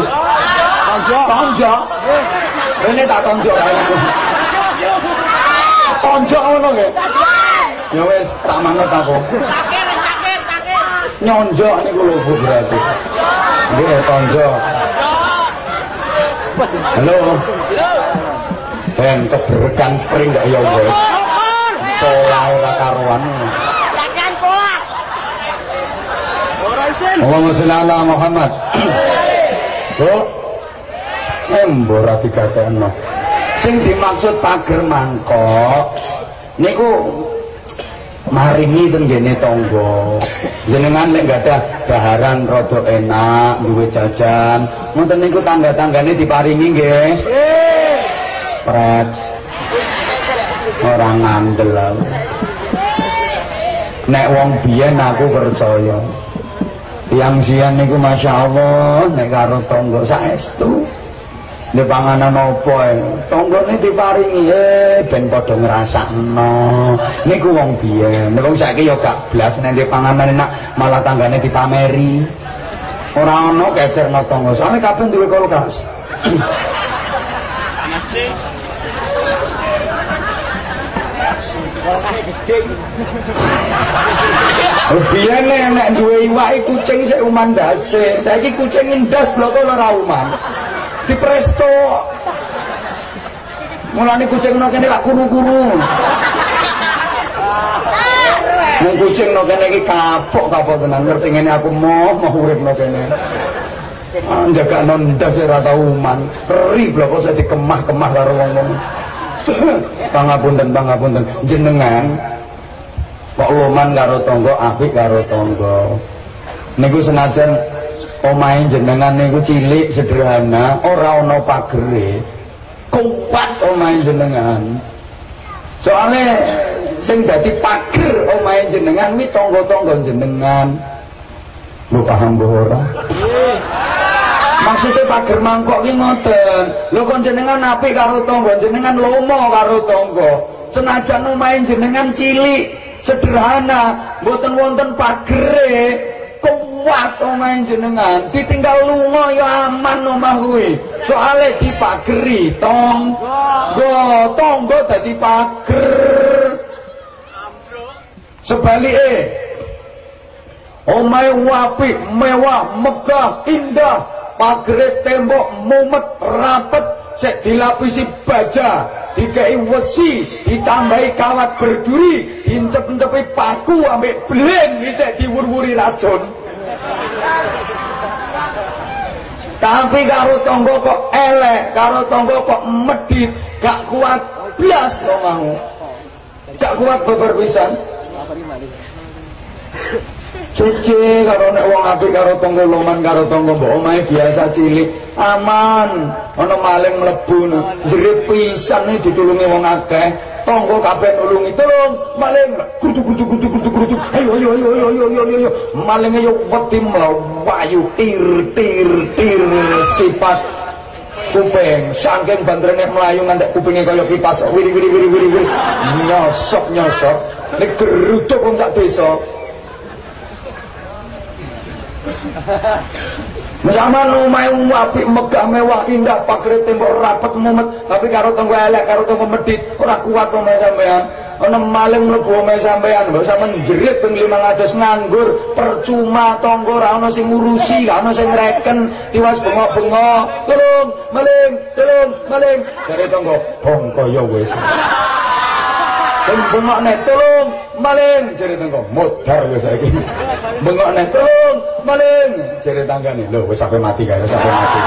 Tonjok. Tonjok. Rene tak tonjok ae. Tonjok ngono nggih. Ya wis tak manut aku. Takir, takir, takir. Nyonjok niku lho Bu berarti. Nggih tonjok. Halo. Ben keberekan pring gak ya wis. Pola ora karuan. Jangan pola. Ora isin. Allahumma sholli ala Muhammad. Bu. Embor ora digatekno. Sing dimaksud pager mangkok niku maringi ten gene tangga. Jenengan lek gak ada daharan rada enak, duwe jajan, ngoten niku tangga-tanggane diparingi nggih. Pret. Ora ngandel. nek wong biyen aku percaya yang sian niku Masya Allah nek karo tonggo saestu Ini panganan apa ya? Tonggo ini diparingi eh, ben podo ngerasakno. Ini ku wong biyen. Nek wong saiki ya gak blas nek di panganan enak malah tanggane dipameri. Ora ono kecerno tonggo. Soale kabeh duwe kulkas. Mesti Biyen nek duwe iwak kucing sik umandase. Saiki kucing indas bloko ora uman. Di presto. Mulane kucing no kene gak kuru-kuru. Wong kucing no kene iki kapok-kapok tenan ngerti ngene aku mau mau urip no kene. Jaga non ndas ora tau uman. Ri bloko sik dikemah-kemah karo wong-wong. Pangapunten pangapunten jenengan kok loman karo tangga apik karo tangga niku senajan omahe jenengan niku cilik sederhana ora ana pagere. Kuat omahe jenengan. Soalnya sing dadi pager omahe jenengan kuwi tangga-tangga jenengan. Lu paham ora? Maksudnya pager mangkok ki ngoten. Lho kon jenengan apik karo tangga jenengan lomo karo tangga senajan omahe jenengan cilik sederhana mboten wonten pagere kuat omahe jenengan ditinggal lunga ya aman omah kuwi. Soale dipageri tonggo. Tonggo dadi pager. Sebalike omahe apik mewah megah indah. Pagere tembok mumet rapet. Sek dilapisi baja dikai wesi ditambahi kawat berduri diincep-incepi paku ambek belen bisa diwur-wuri racun tapi karo tonggo kok elek karo tonggo kok medit gak kuat blas omahmu gak kuat beber Cuci karo nek wong apik karo tangga loman karo tangga mbok omahe biasa cilik. Aman ana maling mlebu jerit pisan iki ditulungi wong akeh. Tangga kabeh nulungi tolong maling. Kudu kudu kudu kudu kudu ayo ayo ayo ayo ayo ayo ayo. Malinge yo wedi mlayu tir tir tir sifat kuping. Saking bandrene melayu ngantek kupinge kaya kipas. Wiri wiri wiri wiri. Nyosok nyosok. Nek geruduk wong sak desa Sama rumah apik megah mewah indah pagar tembok rapat mumet tapi karo tunggu elek karo tunggu medit ora kuat omahe sampean. Ana maling mlebu omahe sampean mbok sampean jerit ping 500 nganggur percuma tangga ora ana sing ngurusi, gak ana sing reken, tiwas bengok-bengok. Tolong, maling, tolong, maling. Jare tangga bongko ya wis. Sing bengokne tolong maling jare tangga modar wis saiki. Bengokne tolong maling jare tanggane lho wis sampe mati kae wis sampe mati.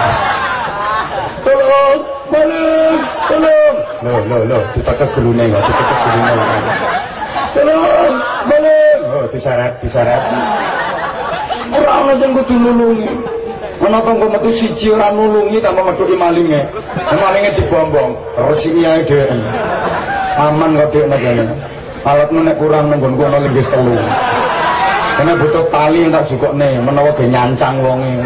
Tolong maling tolong. Lho lho lho dicocok gulune kok dicocok gulune. Tolong maling. Oh diseret diseret. Ora ana sing kudu nulungi. Ana tangga metu siji ora nulungi tambah metuki malinge. Malinge dibombong, resiki ae dhewe aman kok dek negane alat menek kurang nenggon kono linggis telu. Kena butuh tali tak nih menawa ge nyancang wonge.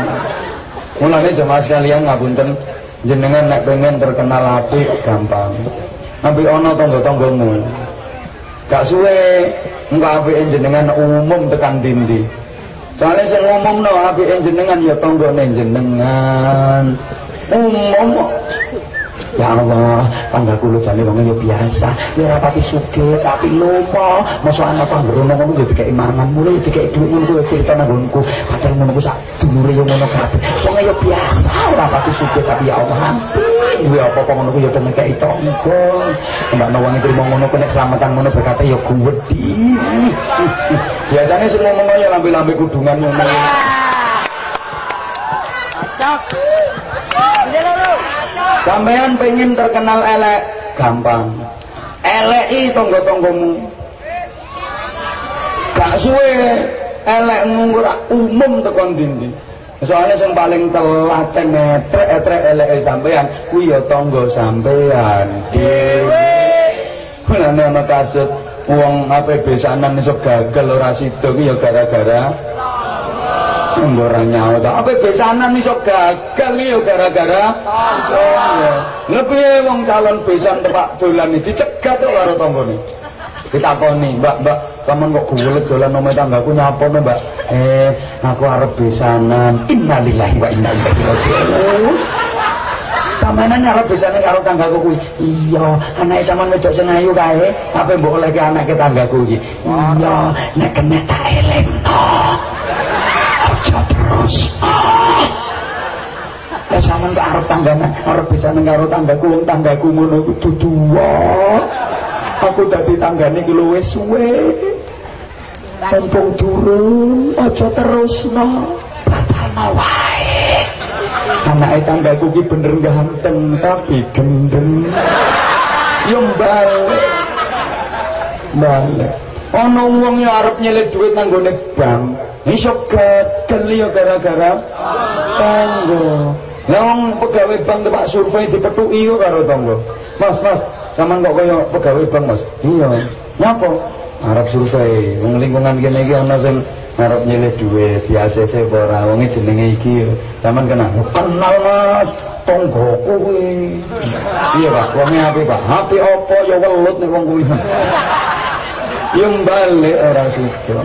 Mulane jemaah sekalian ngapunten jenengan nek pengen terkenal apik gampang. Ambil ana tangga-tanggamu. Gak suwe engko apike jenengan umum tekan dindi. Soalnya sing ngomongno apike jenengan ya tanggane jenengan. Umum Ya Allah, tangga kulo jane wong ya biasa. Ya ora pati sugih, tapi lupa. Mosok ana panggrono ngono ya dikeki mangan, mulai ya dikeki dhuwit ngono cerita nang nggonku. Padahal ngono ku sak dulure yo ngono kabeh. Wong ya biasa, ora pati sugih tapi ya Allah. Ya apa-apa ngono ku ya temen kei tonggo. Mbak wong iki ngono ku nek selamatan ngono berkata ya guwedi. Biasane sing ngomong ya lambe-lambe kudungan ngono. Cak. Sampean pengen terkenal elek, gampang. Eleki tonggo-tonggomu. Gak suwe elek ora umum tekon dindi. Soalnya yang paling telat metrek etrek elek sampean kuwi ya tangga sampean dhewe. Mulane ana kasus wong apa besanan iso gagal ora sida ya gara-gara ora nyaut apa besanan iso gagal ya gara-gara? Lha piye wong calon besan tepak dolan dicegat kok karo tanggane? Ditakoni mbak mbak kamu kok gulet dolan nomor tanggaku nyapa mbak. Eh aku arep besanan. Innalillahi wa inna ilaihi raji'un. Samanan arep besane karo tanggaku kuwi. Iya, anake sampean wedok sing ayu kae, apa mbok olehke anake tanggaku iki. Iya, nek kena tak elingno. Terus. Ya sampean kok arep tanggane, arep besane karo tanggaku, wong tanggaku ngono iku dudu Aku dadi tanggane iki luwih suwe. Mumpung durung, aja terusno. Batalno wae. Anake tanggaku ki bener ganteng tapi gendeng. Yo balik. Balik. Ana wong ya arep nyelip duit nang gone bank. Iso gagal ya gara-gara tanggo. Wong pegawai bank tempat survei dipethuki kok karo tanggo. Mas, Mas, sampean kok kaya pegawai bank, Mas? Iya. Nyapa? Arep survei, wong lingkungan kene iki ana sing arep nyilih dhuwit di ACC apa ora wonge jenenge iki sampean kenal kenal Mas tonggoku kuwi iya Pak wonge apik Pak apik apa ya welut nek wong kuwi ya balik ora sida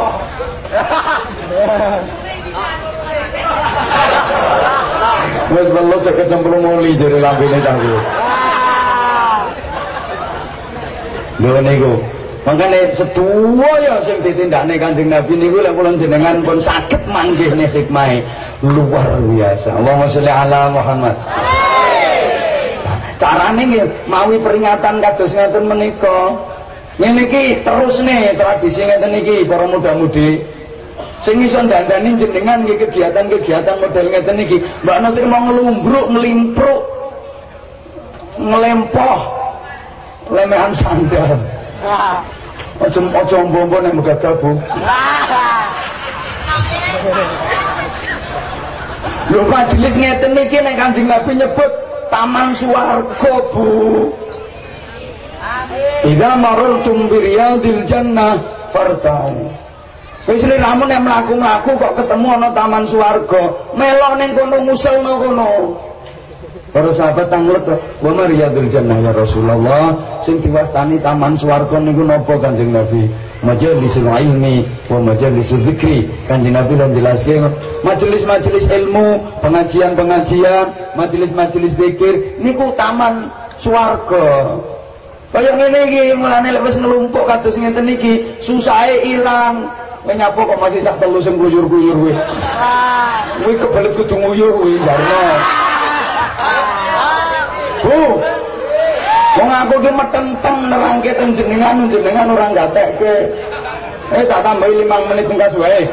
Wes welut cek kecemplung muli jare lambene tanggo Lho niku Makanya setua ya sing ditindakne Kanjeng Nabi niku lek kula jenengan pun saged manggihne hikmah luar biasa. Allahumma sholli ala Muhammad. Carane nggih mawi peringatan kados ngeten menika. Ngene iki terus nih tradisi ngeten iki para muda-mudi. Sing iso dandani jenengan nggih kegiatan-kegiatan model ngeten iki. Mbak Nasir mau ngelumbruk, ngelimpruk, ngelempoh lemehan sandal. Aja aja mbombo nek megagah, Bu. Lho majelis ngeten iki nek Kanjeng Nabi nyebut taman swarga, Bu. Idza marartum bi riyadil jannah fartau. Wis liramu nek mlaku-mlaku kok ketemu ana taman swarga, melok ning kono nguselno kono. Para sahabat tanglet wa mariyadul jannah ya Rasulullah sing diwastani taman swarga niku napa Kanjeng Nabi majalisul ilmi wa majalisul zikri Kanjeng Nabi lan jelaske majelis-majelis ilmu pengajian-pengajian majelis-majelis zikir niku taman swarga Kaya ngene iki mulane lek wis ngelumpuk kados ngenten iki susahe ilang Kowe nyapo kok masih sak telu sing gluyur-gluyur kuwi. Kuwi kebelet kudu nguyuh kuwi jarno. Bu. Wong aku ki metenteng nerangke teng jenengan jenengan ora gatekke. Eh tak tambahi 5 menit tengkas wae.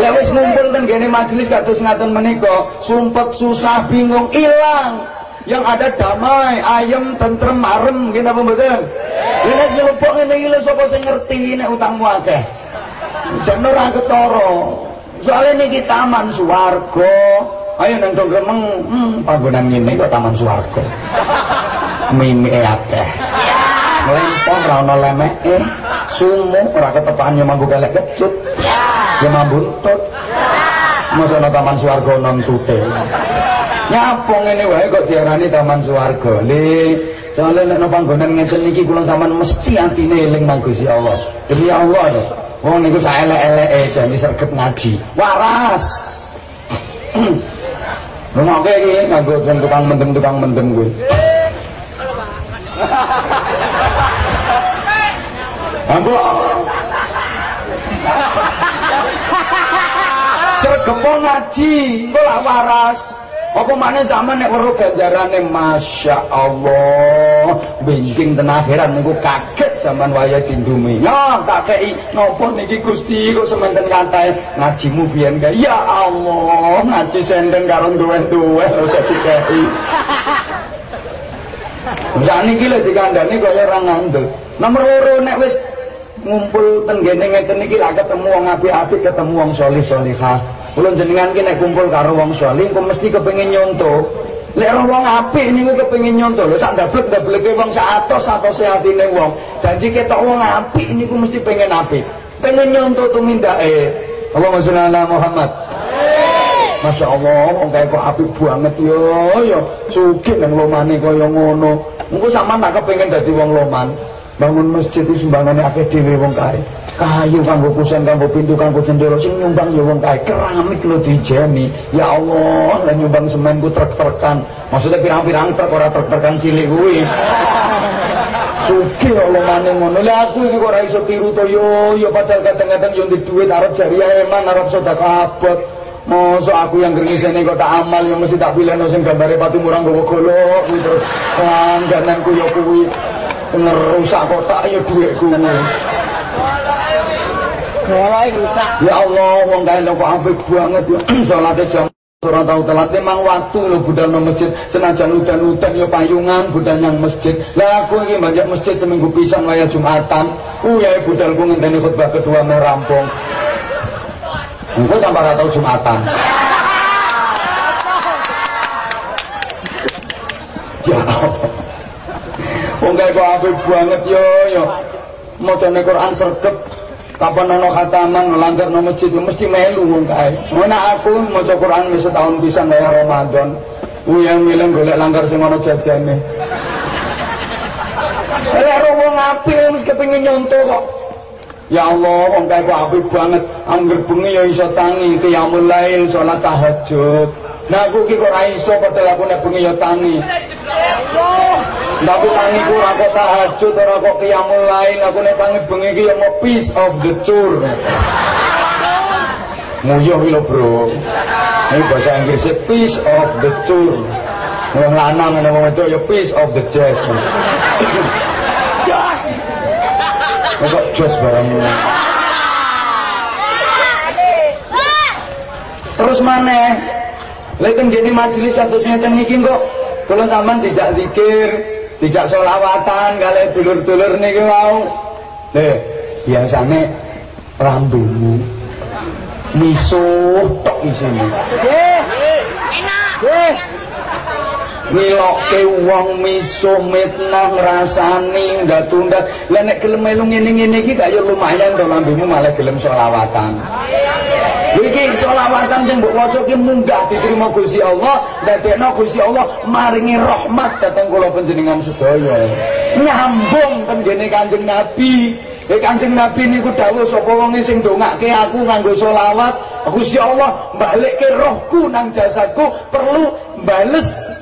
Lek wis ngumpul teng gene majelis kados ngaten menika, sumpek susah bingung ilang. Yang ada damai, ayem, tentrem, marem, ngene apa mboten? Ini nyelupuk ngene iki lho sapa sing ngerti nek utangmu akeh. Jan ora ketara. Soale niki taman swarga. Ayo nang dong gremeng, hmm, panggonan ngene kok taman swarga. Mimike akeh. Lempong ora ana lemeke. Sumu ora ketepan yo mambu kelek kecut. Ya mambu entut. Masa taman swarga nang tute. Nyapa ngene wae kok diarani taman swarga. Le, soalnya nek nang panggonan ngeten iki kula sampean mesti atine eling nang Gusti Allah. Demi Allah ya. Wong niku saelek-eleke janji sregep ngaji. Waras. Rumokke iki nganggo sing tukang mendem tukang mendem kuwi. Ambo. Sregep ngaji, lak waras. Apa mana zaman nek weruh ganjarane? Masya Allah Benjing ten akhirat niku kaget zaman waya dindumi. Ya tak kei. Nopo niki gusti? Kok semanten kantai Ngajimu biyen kae? Ya Allah Ngaji senden karo duwe-duwe saya dikei. Misalnya niki lho dikandani kaya orang ngandel. Nomor loro nek wis ngumpul tenggene ngeten iki lak ketemu wong apik-apik ketemu wong saleh salihah Kula jenengan ki nek kumpul karo wong saleh kok mesti kepengin nyontoh. Lek ora wong apik niku kepengin nyontoh lho sak ndablek ndableke wong sak atos atose atine wong. Janji ketok wong apik niku mesti pengen apik. Pengen nyontoh tumindake. Allahumma sholli ala Muhammad. Masya Allah, wong kaya kok apik banget yo yo. Sugih nang lomane kaya ngono. Engko sampean tak kepengin dadi wong loman. Bangun masjid itu sumbangane akeh dhewe wong kae kayu kanggo kusen kanggo pintu kanggo jendela sing nyumbang ya wong kae keramik lho dijeni ya Allah lan nyumbang semen ku truk-trukan maksudnya pirang-pirang truk ora truk-trukan cilik kuwi Allah maning ngono. Lah aku iki kok ora iso tiru to yo yo padahal kadang-kadang yo ndek dhuwit arep jariah eman arep sedekah abot. Masa aku yang geringisene kok tak amal yo mesti tak pilihno sing gambare pati murang gowo golok kuwi terus langgananku yo kuwi ngerusak kotak yo dhuwitku. Ya Allah, wong kae kok apik banget ya. Salate jam ora tau telat. Memang waktu lho budal nang masjid. Senajan udan-udan ya payungan budal nang masjid. Lah aku iki banyak masjid seminggu pisan waya Jumatan. Ku ya budalku ngenteni khutbah kedua mau rampung. Engko tambah ora tau Jumatan. Ya Allah. Wong kae kok apik banget yo yo. Macane Quran sergep kapan ana khataman ngelanggar nang masjid mesti melu wong kae. Mana aku maca Quran wis setahun pisan kaya Ramadan. Uyang mileng golek langgar sing ana jajane. Lek wong apik mesti kepengin nyonto kok. Ya Allah, wong kae kok apik banget. Angger bengi ya iso tangi qiyamul lail, salat tahajud. Nah aku ki kok ora iso padahal aku nek bengi ya tangi. Tapi tangi ku ora kok tahajud, ora kok qiyamul lail, aku nek tangi bengi ki ya mau piece of the tour. Nguyuh iki lho, Bro. Ini bahasa Inggrisnya piece of the tour. Wong lanang ngene wong wedok ya piece of the jazz. Jos. Kok jos barang Terus mana? Lek teng dene majelis kados ngeten niki kok kula sampean dijak zikir, dijak selawatan kali dulur-dulur niki wau. Leh, biasane rambutmu misuh tok isine. Nggih. Enak. Nggih. Nilokke wong misuh mitnah ngrasani ndat-undat. Lah nek gelem melu ngene-ngene iki yo lumayan to lambemu malah gelem selawatan. Iki selawatan sing mbok waca ki munggah diterima Gusti Allah, dadekno Gusti Allah maringi rahmat dhateng kula panjenengan sedaya. Nyambung gene Kanjeng Nabi. Eh Kanjeng Nabi niku dawuh sapa wong sing ndongake aku nganggo selawat, Gusti Allah balikke rohku nang jasadku perlu bales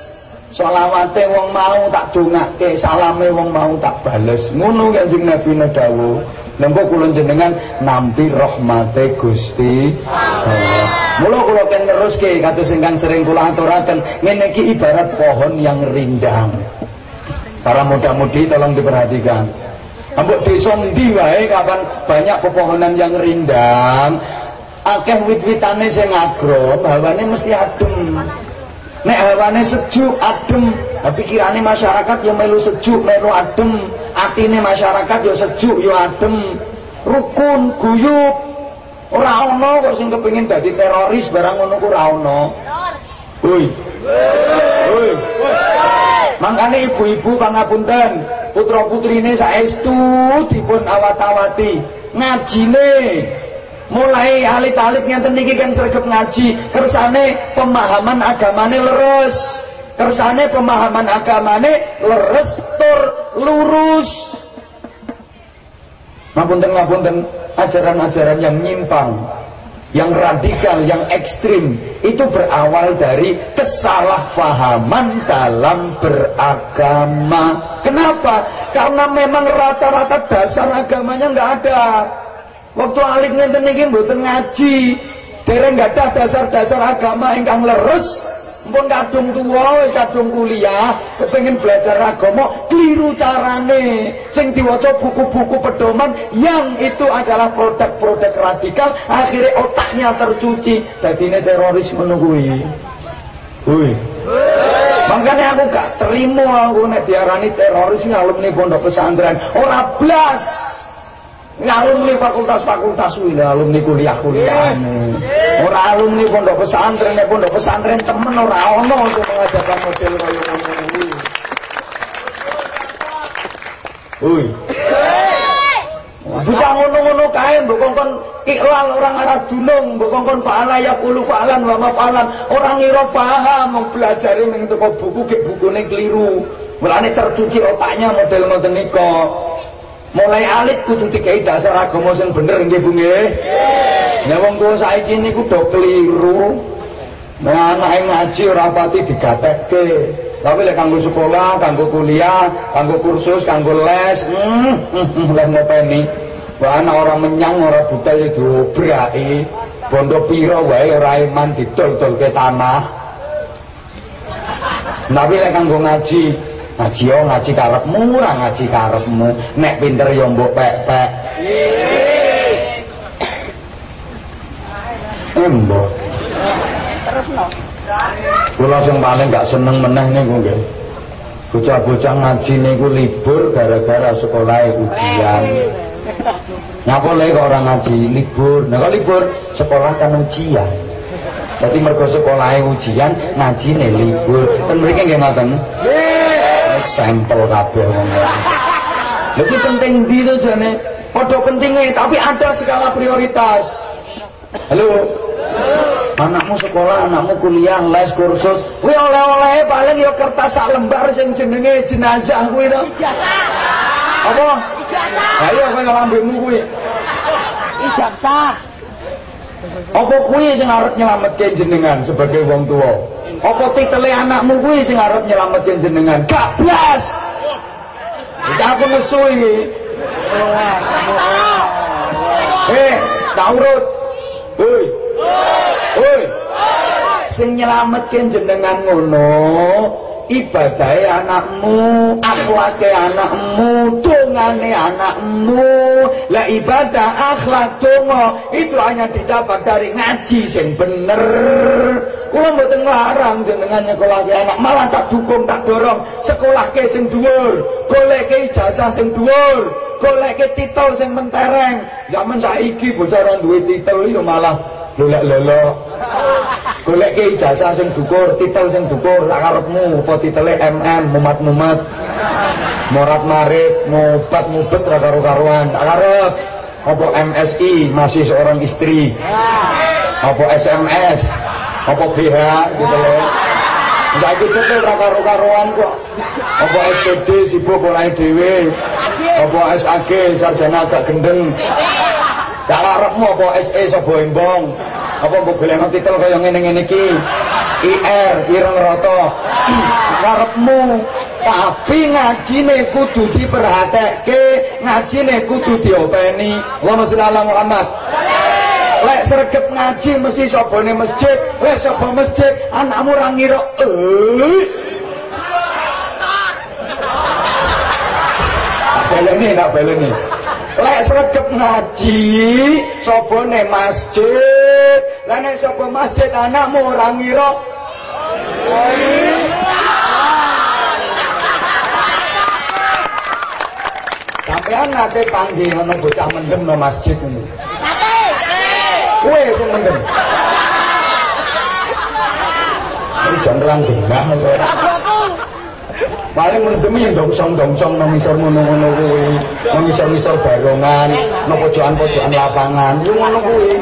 selawate wong mau tak dongake, salame wong mau tak bales. Ngono Kanjeng Nabi dawuh. Nengko kula jenengan nampi rahmate Gusti Allah. Mula kula ken neruske kados ingkang sering kula aturaken, ngene iki ibarat pohon yang rindang. Para muda-mudi tolong diperhatikan. Ambok desa ndi wae kapan banyak pepohonan yang rindang, akeh wit-witane sing agrom, hawane mesti adem. Nek hawane sejuk, adem, pikirane masyarakat yang melu sejuk, melu adem, atine masyarakat ya sejuk, ya adem, rukun, guyub. Ora ana kok sing kepengin dadi teroris barang ngono ku ora ana. Woi. Woi. Mangkane ibu-ibu pangapunten, putra-putrine saestu dipun awat-awati. Ngajine mulai alit-alit ngenten niki kan sregep ngaji, kersane pemahaman agamane leres. Kersane pemahaman agamane leres tur lurus. Ngapunten ngapunten ajaran-ajaran yang menyimpang yang radikal, yang ekstrim itu berawal dari kesalahpahaman dalam beragama. Kenapa? Karena memang rata-rata dasar agamanya nggak ada. Waktu alik ngenten iki mboten ngaji, dereng ada dasar-dasar agama ingkang leres. Mpun kadung tuwa, kadung kuliah, kepengin belajar agama, keliru carane. Sing diwaca buku-buku pedoman yang itu adalah produk-produk radikal, akhirnya otaknya tercuci. Dadine teroris menunggui. Woi. Makanya aku gak terima aku nek diarani teroris ini alumni pondok pesantren. Ora blas. Alumni fakultas-fakultas kuwi alumni kuliah-kuliah. Ora alumni pondok pesantren, nek pondok pesantren temen ora ono sing mengajarkan model kaya ngono kuwi. Ui. Bocah ngono-ngono kae mbok kongkon iklal orang arah dunung, mbok kongkon fa'ala yaqulu fa'alan wa maf'alan. Orang ngira paham belajar ning toko buku ke bukune keliru. Mulane tercuci otaknya model ngoten nika. Mulai alit kudu dikai dasar agama sing bener nggih Bu nggih. Ya wong tuwa saiki niku do keliru. Nah, anake ngaji ora pati digatekke. Tapi lek kanggo sekolah, kanggo kuliah, kanggo kursus, kanggo les, hmm, hmm, hmm les ngopeni. Wah orang menyang, orang buta ya diobraki. Bondo piro wae ora iman didol-dol ke tanah. Tapi lek kanggo ngaji, ngaji yo ngaji karepmu ora ngaji karepmu nek pinter yo mbok pek-pek Embo. Terusno. Kula sing paling gak seneng meneh niku nggih. Bocah-bocah ngaji niku libur gara-gara sekolah ujian. Nyapa lek kok orang ngaji libur? Nah kok libur sekolah kan ujian. Jadi mergo sekolah ujian ngajine libur. Ten mriki nggih ngoten. Sampel kabeh. Lha iki penting ndi to jane? Padha pentingnya tapi ada skala prioritas. Halo. Anakmu sekolah, anakmu kuliah, les kursus. Kuwi oleh-oleh paling ya kertas sak lembar sing jenenge jenazah kuwi to. Ijazah. Apa? Ijazah. Ayo kowe lambemu kuwi. Ijazah. Apa kuwi sing arep nyelametke jenengan sebagai wong tua? Apa titele anakmu kuwi sing arep nyelametke jenengan? Gak blas. Aku nesu iki. Eh, taurut. Hoi. Hoi. Sing nyelametke jenengan ngono, ibadahe anakmu, akhlake anakmu, dongane anakmu. Lah ibadah akhlak donga itu hanya didapat dari ngaji sing bener. Kula mboten larang jenengan nyekolahke anak, malah tak dukung, tak dorong sekolahke sing dhuwur, goleke ijazah sing dhuwur, goleke titel sing mentereng. Zaman saiki bocah ora duwe titel yo malah golek lolo. Golek ijazah sing dukur, titel sing dukur, sak karepmu apa titele MM, mumat-mumat. Morat marit, mobat mubet ra karo-karuan. Tak karep. Apa MSI, masih seorang istri. Apa SMS, apa BH gitu loh. Enggak gitu tuh ra karo-karuan kok. Apa SPD sibuk mulai dhewe. Apa SAG sarjana agak gendeng. Gak karepmu apa SE sapa embong. Apa mbok golekno titel kaya ngene-ngene iki. IR ireng rata. Karepmu tapi ngajine kudu diperhatike, ngajine kudu diopeni. Allahumma sholli ala Muhammad. Lek sregep ngaji mesti sabane masjid, lek sapa masjid anakmu ora ngira eh. Tak baleni, tak baleni. Lek sregep ngaji, sabane masjid. Lah nek sapa masjid anakmu ora ngira Sampean nate panggil ana bocah mendem no masjid ini. Kowe sing mendem. Iki jan rang genah kowe. Paling mendem yang dongsong-dongsong nang ngisor ngono-ngono kuwi. Nang ngisor-ngisor barongan, nang pojokan-pojokan lapangan. Yo ngono kuwi.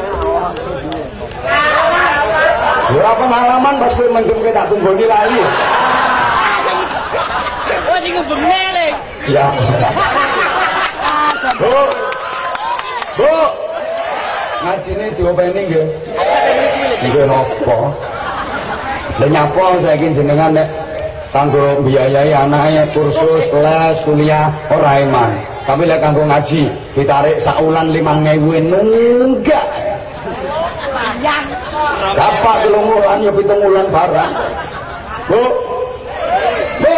Yo apa pengalaman pas kowe mendem kowe tak tunggoni lali. Oh, ini bener Ya. Bu. Bu. Ngajine diopeni nggih. Nggih napa? Lah nyapa saiki jenengan nek kanggo biayai anake kursus, les, kuliah ora iman. Tapi lek kanggo ngaji ditarik saulan 5000 nunggak. Dapat telung wulan ya pitung wulan barang. Bu. Bu.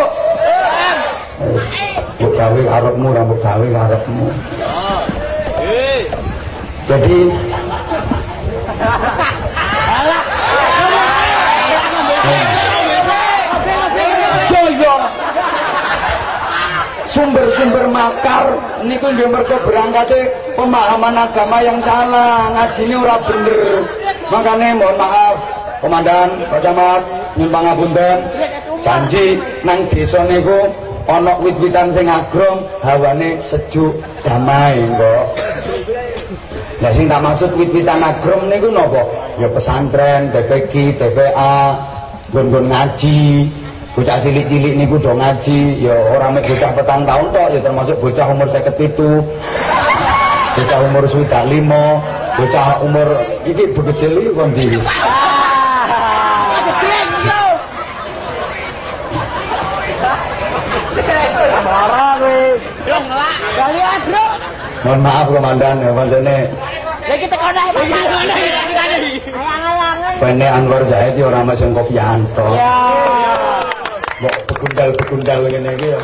Mbok gawe karepmu, ora mbok gawe karepmu. Jadi sumber-sumber makar niku nggih mergo berangkate pemahaman agama yang salah ngajine ora bener makane mohon maaf komandan Pak Camat nyuwun pangapunten janji nang desa niku ana wit-witan sing agrong hawane sejuk damai kok Lah sing tak maksud wit-witan agrom niku napa? Ya pesantren, PPG, TPA, gon-gon ngaji. Bocah cilik-cilik niku do ngaji, ya ora mek bocah petang tahun tok, ya termasuk bocah umur 57. Bocah umur 25, bocah umur iki begecil iki kon ndi? Mohon maaf komandan ya pancene Lagi tekan ae. Bene Anwar Zahid ya ora meseng Kopianto. Ya. Mbok begundal-begundal ngene iki ya.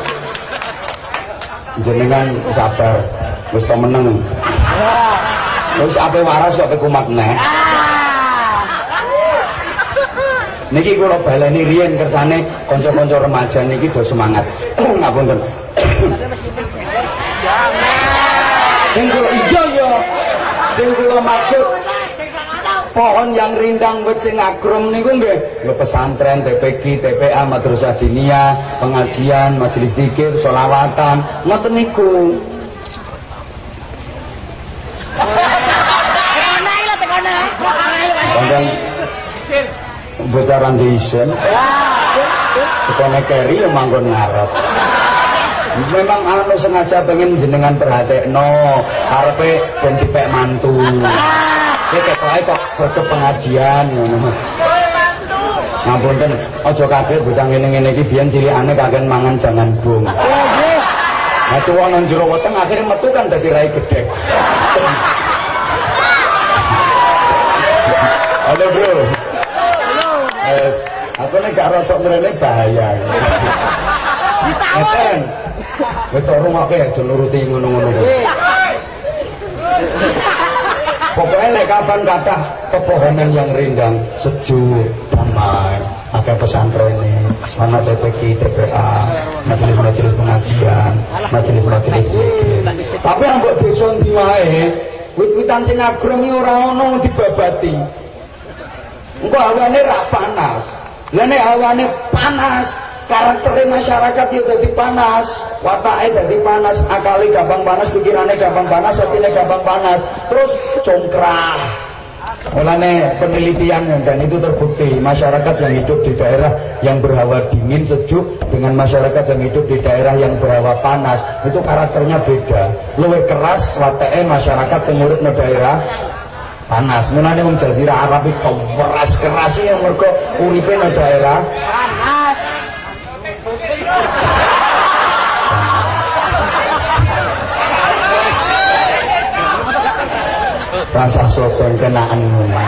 Jenengan sabar, wis to meneng. Wis ape waras kok kumat neh. Niki kula baleni riyen kersane kanca-kanca remaja niki do semangat. Ngapunten. Sing kula iya ya. Sing kula maksud pohon yang rindang wit sing agrum niku nggih. Lho pesantren TPG TPA Madrasah Diniyah pengajian majelis zikir selawatan ngoten niku. Kondang bocah randisen tekone keri ya manggon ngarep. Memang anu sengaja pengen jenengan perhatekno arepe ben dipek mantu Iki ketoke kok sesuk pengajian ngono. Ngapunten, aja kaget bocah ngene-ngene iki biyen cilikane kagen mangan jangan bung. Nah tuwa nang jero weteng akhirnya metu kan dadi rai gedhe. Halo bro. Yes. Aku nek gak rotok mrene bahaya. Ngeten. Wis to rumokke aja nuruti ngono-ngono. Pokoknya lek kapan kata pepohonan yang rindang, sejuk, damai, ada pesantren mana TPK, TPA, majelis-majelis pengajian, majelis-majelis zikir. Tapi ambek desa ndi wae, wit-witan sing iki ora ono dibabati. Engko awane ra panas. Lah nek awane panas, karakter masyarakat ya dadi panas, watake dadi panas, akale gampang panas, pikirane gampang panas, hatine gampang panas, terus congkrah. Mulane penelitian dan itu terbukti masyarakat yang hidup di daerah yang berhawa dingin sejuk dengan masyarakat yang hidup di daerah yang berhawa panas itu karakternya beda. Luwih keras wateke masyarakat urip di daerah panas. Mulane wong jazirah Arab iki keras-keras ya mergo uripe daerah. Rasa soto kenaan ngono.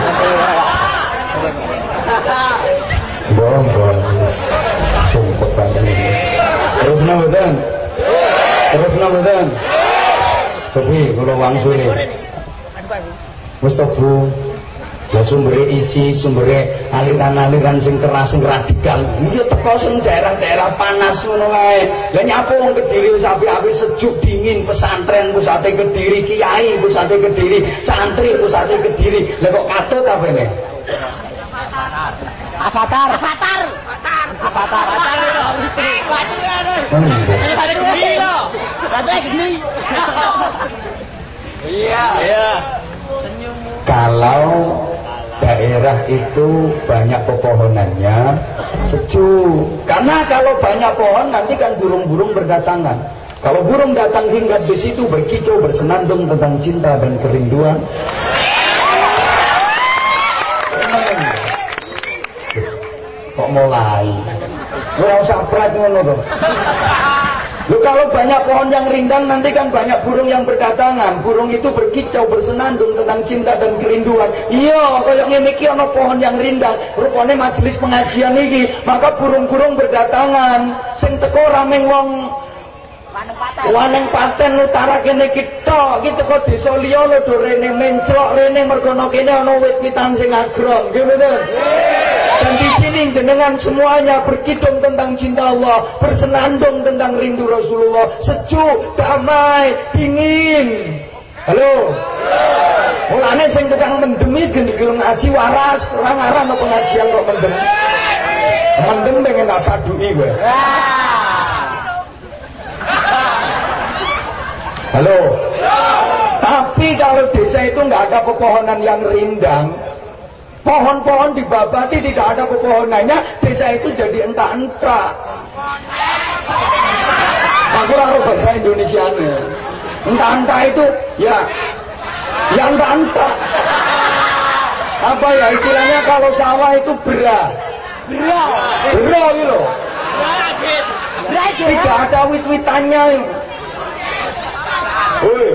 Bombol sumpah banget. Terus nambahan. Terus nambahan. Sepi kula wangsule. Wis. Ya sumbere isi, sumbere aliran-aliran sing keras sing radikal. Iya teko sing daerah-daerah panas ngono wae. Lah nyapu wong Kediri wis apik-apik sejuk dingin pesantren pusate Kediri, kiai pusate Kediri, santri pusate Kediri. Lah kok katut apa ini? Avatar. Avatar. Avatar. Ada geni. Iya. Iya. Kalau daerah itu banyak pepohonannya sejuk. Karena kalau banyak pohon nanti kan burung-burung berdatangan. Kalau burung datang hingga di situ berkicau bersenandung tentang cinta dan kerinduan. Kok mulai? Ora usah prat ngono. Lu kalau banyak pohon yang rindang nanti kan banyak burung yang berdatangan. Burung itu berkicau bersenandung tentang cinta dan kerinduan. Iya, kalau ngene iki ana pohon yang rindang, rupane majelis pengajian iki, maka burung-burung berdatangan. Sing teko rameng wong. Waneng paten utara kene kita, iki teko desa liya lho rene menclok rene mergo kene ana wit-witan sing agrom, nggih mboten? Dan di sini jenengan semuanya berkidung tentang cinta Allah, bersenandung tentang rindu Rasulullah, sejuk, damai, dingin. Halo. Mulane sing tukang mendemi gelem ngaji waras, ora ngaran apa pengajian kok mendem. Mendem pengen tak saduki kowe. Halo. Tapi kalau desa itu nggak ada pepohonan yang rindang, pohon-pohon dibabati tidak ada pepohonannya, desa itu jadi entah-entah. Aku harus bahasa Indonesia nih. Entah-entah itu ya yang entah-entah. Apa ya istilahnya kalau sawah itu bera. Bro. Bera gitu. Tidak ada wit-witannya. Woi.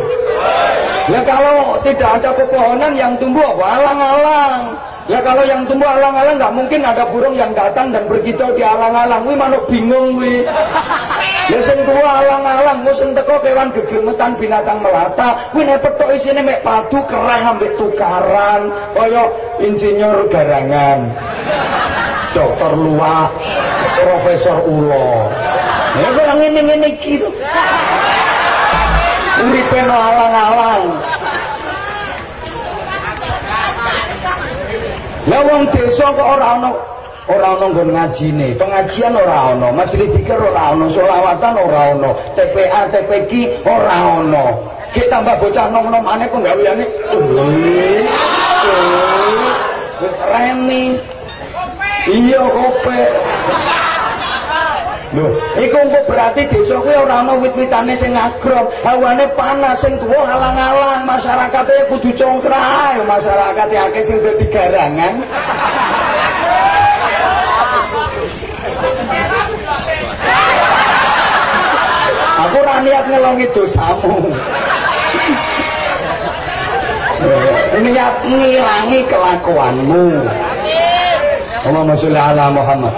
Nah kalau tidak ada pepohonan yang tumbuh apa? Alang-alang. Ya kalau yang tumbuh alang-alang nggak mungkin ada burung yang datang dan berkicau di alang-alang. Wih manuk bingung wih. Ya sing tua alang-alang, mau sing teko kewan gegremetan binatang melata. Wih nek petok isine mek padu kerah ambek tukaran, kaya insinyur garangan. Dokter luak, profesor ulo. Ya kaya ngene-ngene iki. Uripe no alang-alang. Lah wong desa kok ora ana ora ana nggon ngajine, pengajian ora ana, majelis zikir ora ana, selawatan ora ana, TPA TPQ ora ana. Ki tambah bocah nom-nom aneh kok gaweane. Wis remi. Iya kope. Loh, iku engko berarti desa kuwi ora ana wit-witane sing agrom, hawane panas sing tuwa alang-alang, masyarakate kudu congkrah, ae, masyarakat akeh sing dadi garangan. Aku ora niat ngelongi dosamu. Niat ngilangi kelakuanmu. Allahumma sholli ala Muhammad.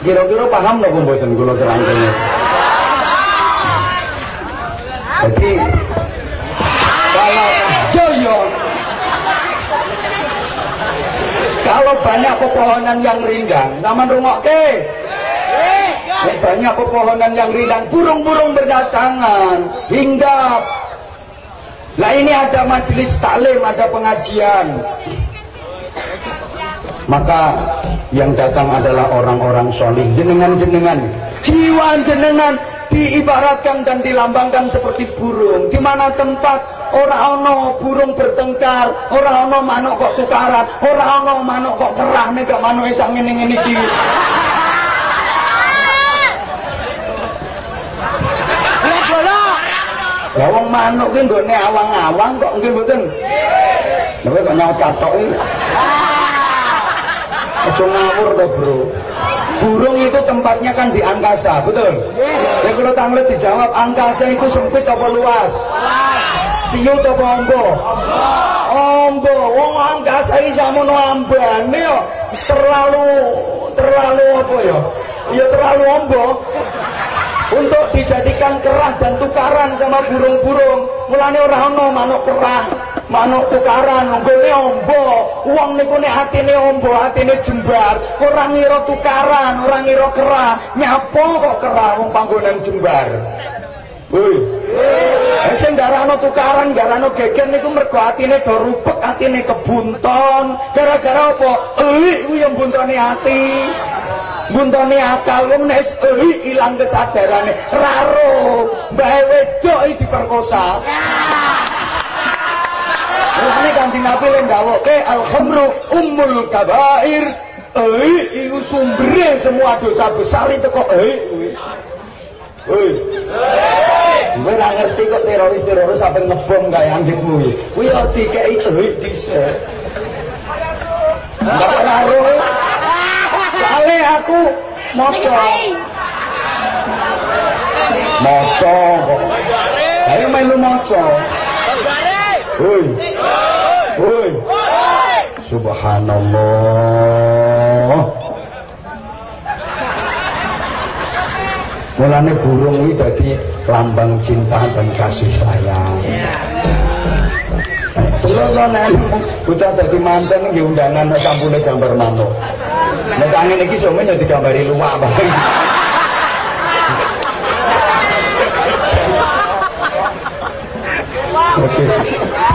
Kira-kira paham napa mboten kula terangkan Jadi kalau yo yo kalau banyak pepohonan yang rindang, zaman rungokke. Banyak pepohonan yang rindang, burung-burung berdatangan, hinggap. Lah ini ada majelis taklim, ada pengajian. Maka yang datang adalah orang-orang solih jenengan-jenengan jiwa jenengan diibaratkan dan dilambangkan seperti burung di mana tempat orang ono burung bertengkar orang ono manuk kok tukaran orang ono manuk kok kerah nih gak manuk esang ini ini iki Ya wong manuk ki nggone awang-awang kok nggih mboten. Lha kok nyaut katok iki. Aja ngawur to, Bro. Burung itu tempatnya kan di angkasa, betul? Ya kalau tanglet dijawab, angkasa itu sempit apa luas? Ciut apa ombo? Ombo. Wong angkasa iki samono ambane yo. Terlalu terlalu apa ya? Ya terlalu ombo. Untuk dijadikan kerah dan tukaran sama burung-burung. Mulane ora ana manuk kerah, manuk tukaran, nggone ombo. Wong niku nek atine ombo, atine jembar, ora ngira tukaran, ora ngira kerah. Nyapo kok kerah wong panggonan jembar. Woi. Eh sing darano tukaran, darano geger niku mergo atine do rupek, atine kebunton. Gara-gara apa? Eh, kuwi yang buntone ati. Buntone akal wong nek ilang kesadarane. Raro, mbae wedok iki diperkosa. Mulane Kanjeng Nabi le ndawuke al-khamru ummul kabair. Eh, iku sumbere semua dosa besar itu kok eh. Hei. Kowe ora ngerti kok teroris-teroris sampe ngebom kaya anggitmu iki. Kuwi ora dikeki duit dhisik. Mbak karo. Kale aku maca. Maca kok. Ayo melu maca. Hoi. Hoi. Subhanallah. Mulane burung ini jadi lambang cinta dan kasih sayang. Nek bocah dadi manten nggih undangan nek sampune gambar manuk. Nek cangen iki somen ya digambari luwak. Oke.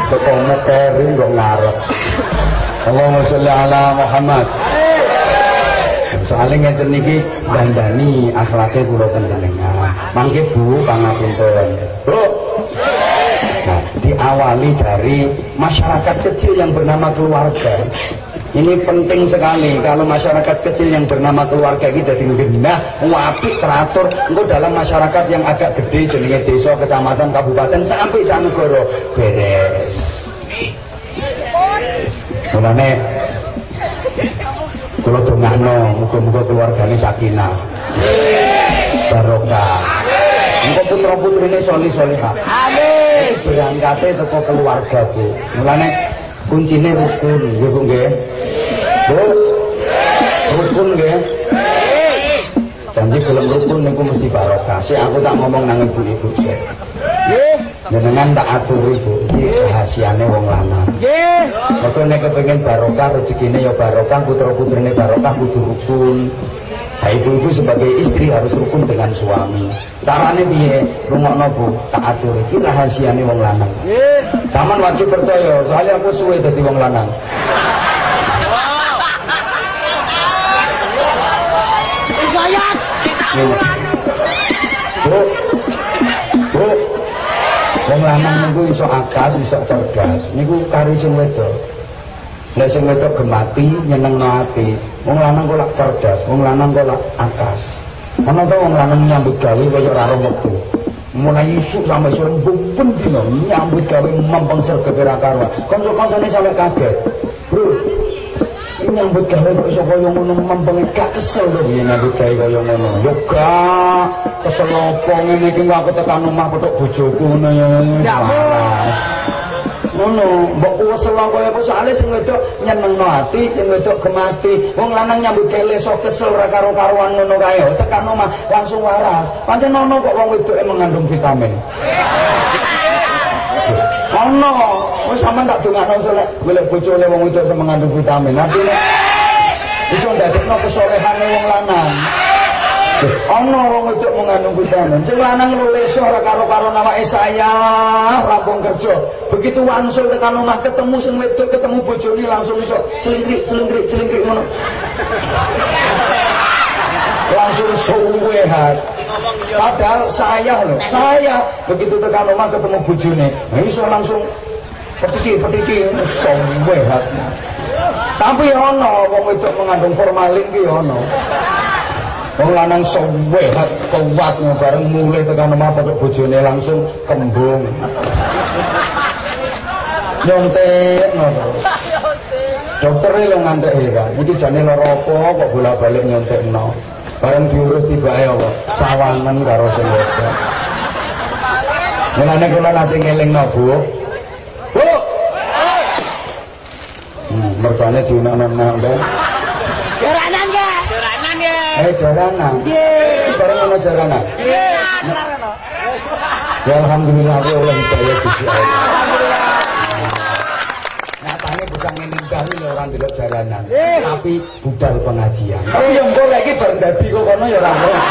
Ketemu kering kok ngarep. Allahumma sholli ala Muhammad. Soalnya ngeten niki dandani akhlake kula panjenengan. Mangke Bu pangapunten. Bu. Diawali dari masyarakat kecil yang bernama keluarga. Ini penting sekali kalau masyarakat kecil yang bernama keluarga kita genah, wapi teratur, engko dalam masyarakat yang agak gede jenenge desa, kecamatan, kabupaten sampai sanegara beres. Mulane kula dongakno muga-muga keluargane sakinah. Barokah. Engko putra-putrine solih-solihah. Amin. Berangkate teko keluarga, Bu. Mulane kuncine rukun, nggih Bu nggih. Bu. Rukun nggih. Janji belum rukun niku mesti barokah. Sik aku tak ngomong nang ibu-ibu sik. Nggih. Jenengan tak atur ibu, iki rahasiane wong lanang. Nggih. Mergo nek kepengin barokah rezekine ya barokah, putra-putrine barokah kudu rukun. Nah, ibu-ibu sebagai istri harus rukun dengan suami. Carane piye? Rungokno Bu, tak atur iki rahasiane wong lanang. Nggih. Wajib percaya, soalnya aku suwe dadi wong lanang. Bu. Bu. Wong lanang niku iso akas, iso cerdas. Niku kari sing wedok. Nek sing wedok gemati nyenengno ati. Wong lanang kok lak cerdas, wong lanang kok lak akas. Ana to wong lanang nyambut gawe kaya ora ro wektu. Mulai isuk sampai sore pun dino nyambut gawe mempeng sergep ora karuan. Kanca-kancane sampe kaget. Bro, nyambut gawe kok iso kaya ngono mempeng gak kesel to piye nyambut gawe kaya ngono. Yo gak kesel opo ngene iki aku tekan omah petuk bojoku ngono ya. Ngono, mbok wesel kaya apa soalé sing wedok nyenengno ati, sing wedok gemati. Wong lanang nyambut gawe leso kesel ora karo-karuan ngono kae. Tekan omah langsung waras. Pancen ono kok wong wedoke mengandung vitamin. Ono, wis sampean tak dongakno soleh golek bojone wong wedok sing mengandung vitamin. Artine iso ndadekno kesolehane wong lanang. Ono wong wedok mengandung vitamin. Sing lanang lu leso ora karo-karo nawake saya, rampung kerja. Begitu wangsul tekan omah ketemu sing wedok, ketemu bojone langsung iso celingkrik, celingkrik, celingkrik ngono. Langsung suwehat. Padahal saya loh, saya begitu tekan omah ketemu bojone, iso langsung petiki petiki suwehat. Tapi ono wong wedok mengandung formalin ki ono. Wong lanang sewehat kuat bareng mulai tekan omah pokok bojone langsung kembung. Nyontek ngono. Dokter lho ngantek heran. Iki jane lara apa kok bolak-balik nyontekno. Bareng diurus tibake apa? Sawangan karo sing wedok. Mulane kula nate ngelingno, Bu. Bu. Hmm, mercane diunakno nang. Eh jaranan. Nggih. Bareng ana jaranan. Nggih. Ya alhamdulillah aku oleh hidayah Gusti Allah. Nyatane bukan ninggali lho orang delok jaranan, tapi budal pengajian. Tapi yang golek iki bar dadi kok kono ya ora ngono.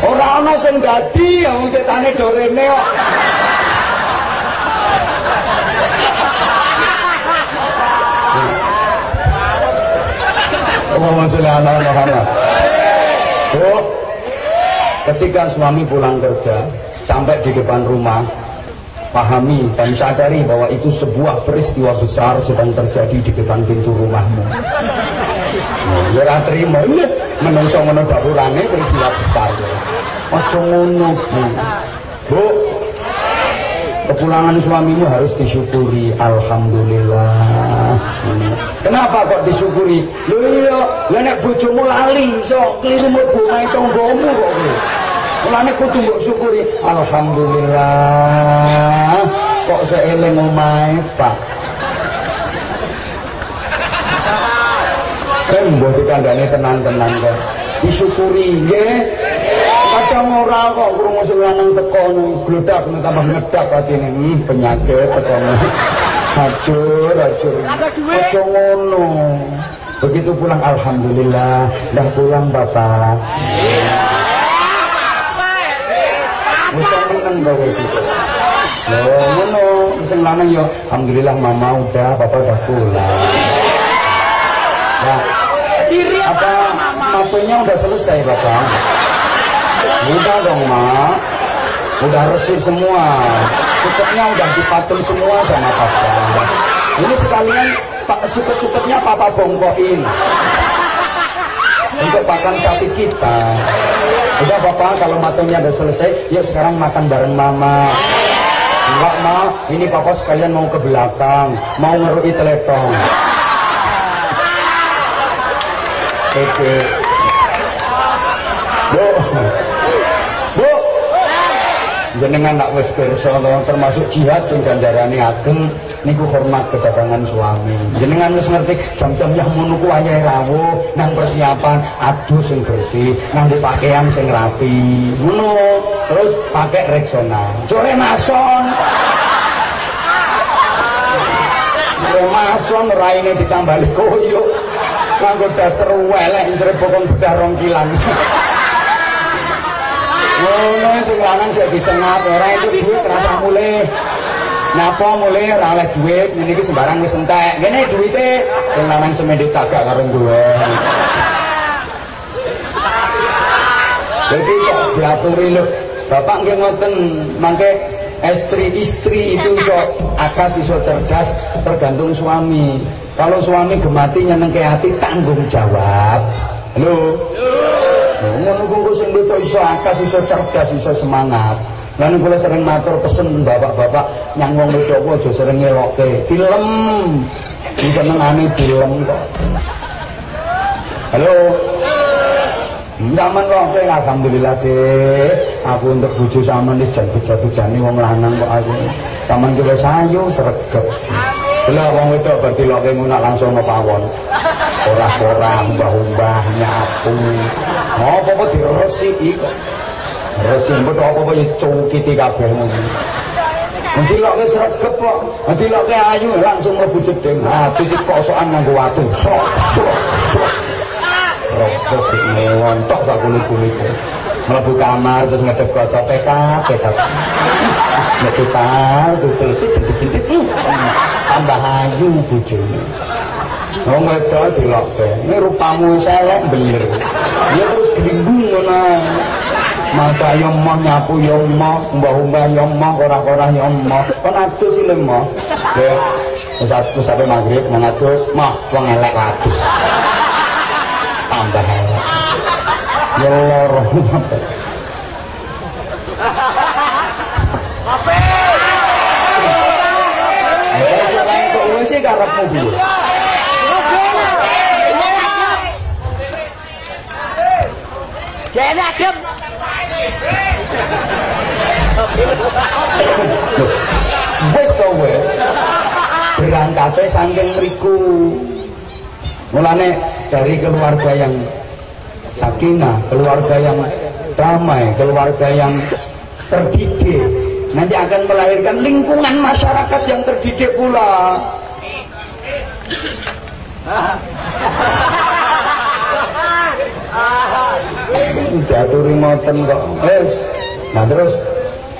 Ora ana sing dadi, wong setane do rene kok. Allahumma sholli ala Muhammad. Bu, ketika suami pulang kerja sampai di depan rumah, pahami dan sadari bahwa itu sebuah peristiwa besar sedang terjadi di depan pintu rumahmu. Ya ora trimo, iya, menungso ngono dapurane peristiwa besar. Aja ngono. Bu, kepulangan suamimu harus disyukuri. Alhamdulillah. Kenapa kok disyukuri? Lho iya. Lha nek bojomu lali iso kliru mlebu omahe tanggamu kok mulane kudu mbok syukuri. Alhamdulillah. Kok seeling omahe Pak? Kan mbok dikandani tenang-tenang kok. Disyukuri nggih Kadang ora kok krungu sing lanang teko gludak tambah ngedak atine. Hmm, penyakit teko. Hajur, hajur. Aja ngono. Begitu pulang alhamdulillah, dah pulang Bapak. Wis meneng bae iki. Loh, ngono, sing lanang yo alhamdulillah mama udah, Bapak udah pulang. Nah, apa mapenya udah selesai Bapak? Udah dong, Mak. Udah resik semua. Suketnya udah dipatung semua sama Papa. Ini sekalian Pak suket-suketnya Papa bongkoin. Untuk makan sapi kita. Udah Bapak, kalau matungnya udah selesai, yuk sekarang makan bareng Mama. Enggak, Ma. Ini Papa sekalian mau ke belakang. Mau ngerui telepon. Oke. Bu. Jenengan nak wis pirsa termasuk jihad sing ganjarane ageng niku hormat kedatangan suami. Jenengan wis ngerti jam-jam yang ngono ku wayahe rawuh nang persiapan aduh sing bersih, nganggo pakaian sing rapi. Ngono. Terus pakai Rexona. Sore mason. Sore mason raine ditambali koyo. Nganggo daster welek njere bokong bedah rong kilan. Ngono sing lanang sik disengat ora itu duit rasa mulih. Napa mulih ora oleh duit ngene iki sembarang wis entek. Ngene duwite sing lanang semene cagak karo duwe. Jadi kok diaturi lho. Bapak nggih ngoten mangke istri-istri itu iso akas iso cerdas tergantung suami. Kalau suami gemati nyenengke hati tanggung jawab. Halo. Ngono kuwi sing wedok iso akas, iso cerdas, iso semangat. Lan kula sering matur pesen bapak-bapak nyang wong wedok aja sering ngelokke. Dilem. Senengane dilem kok. Halo. Zaman wong sing alhamdulillah deh. Aku untuk bojo sampean wis jan bejat-bejane wong lanang kok aku. Taman ki wis ayu sregep. Lah wong wedok berarti loke ngono langsung no pawon. Ora-ora mbah-mbah nyapu. Apa kok diresiki kok. Resik mbok apa-apa ya cukiti kabeh ngono. Nanti loke sregep kok. Nanti ayu langsung mlebu jeding. Hati si kosokan nganggo watu. Sok sok sok. Rokos di ngontok sak kulit-kulit. Mlebu kamar terus ngedep kaca PK, PK. Metu tar, tutul jentik-jentik. Tambah ayu bojone. Wong wedok dilokke. Ini rupamu selek belir. Ya terus gelinggung ngono. Masa yo mau nyapu yo mau, mbah-mbah yo mau, ora-ora yo mau. Kon adus iki lho, Ya. Wis adus sampai maghrib nang adus, mah wong elek adus. Ya loro. Apa? Wis karepmu piye? Jangan adem. Wis to wis. Berangkate saking mriku. Mulane dari keluarga yang sakinah, keluarga yang damai, keluarga yang terdidik, nanti akan melahirkan lingkungan masyarakat yang terdidik pula. Jaturi ngoten kok. Wis. Nah terus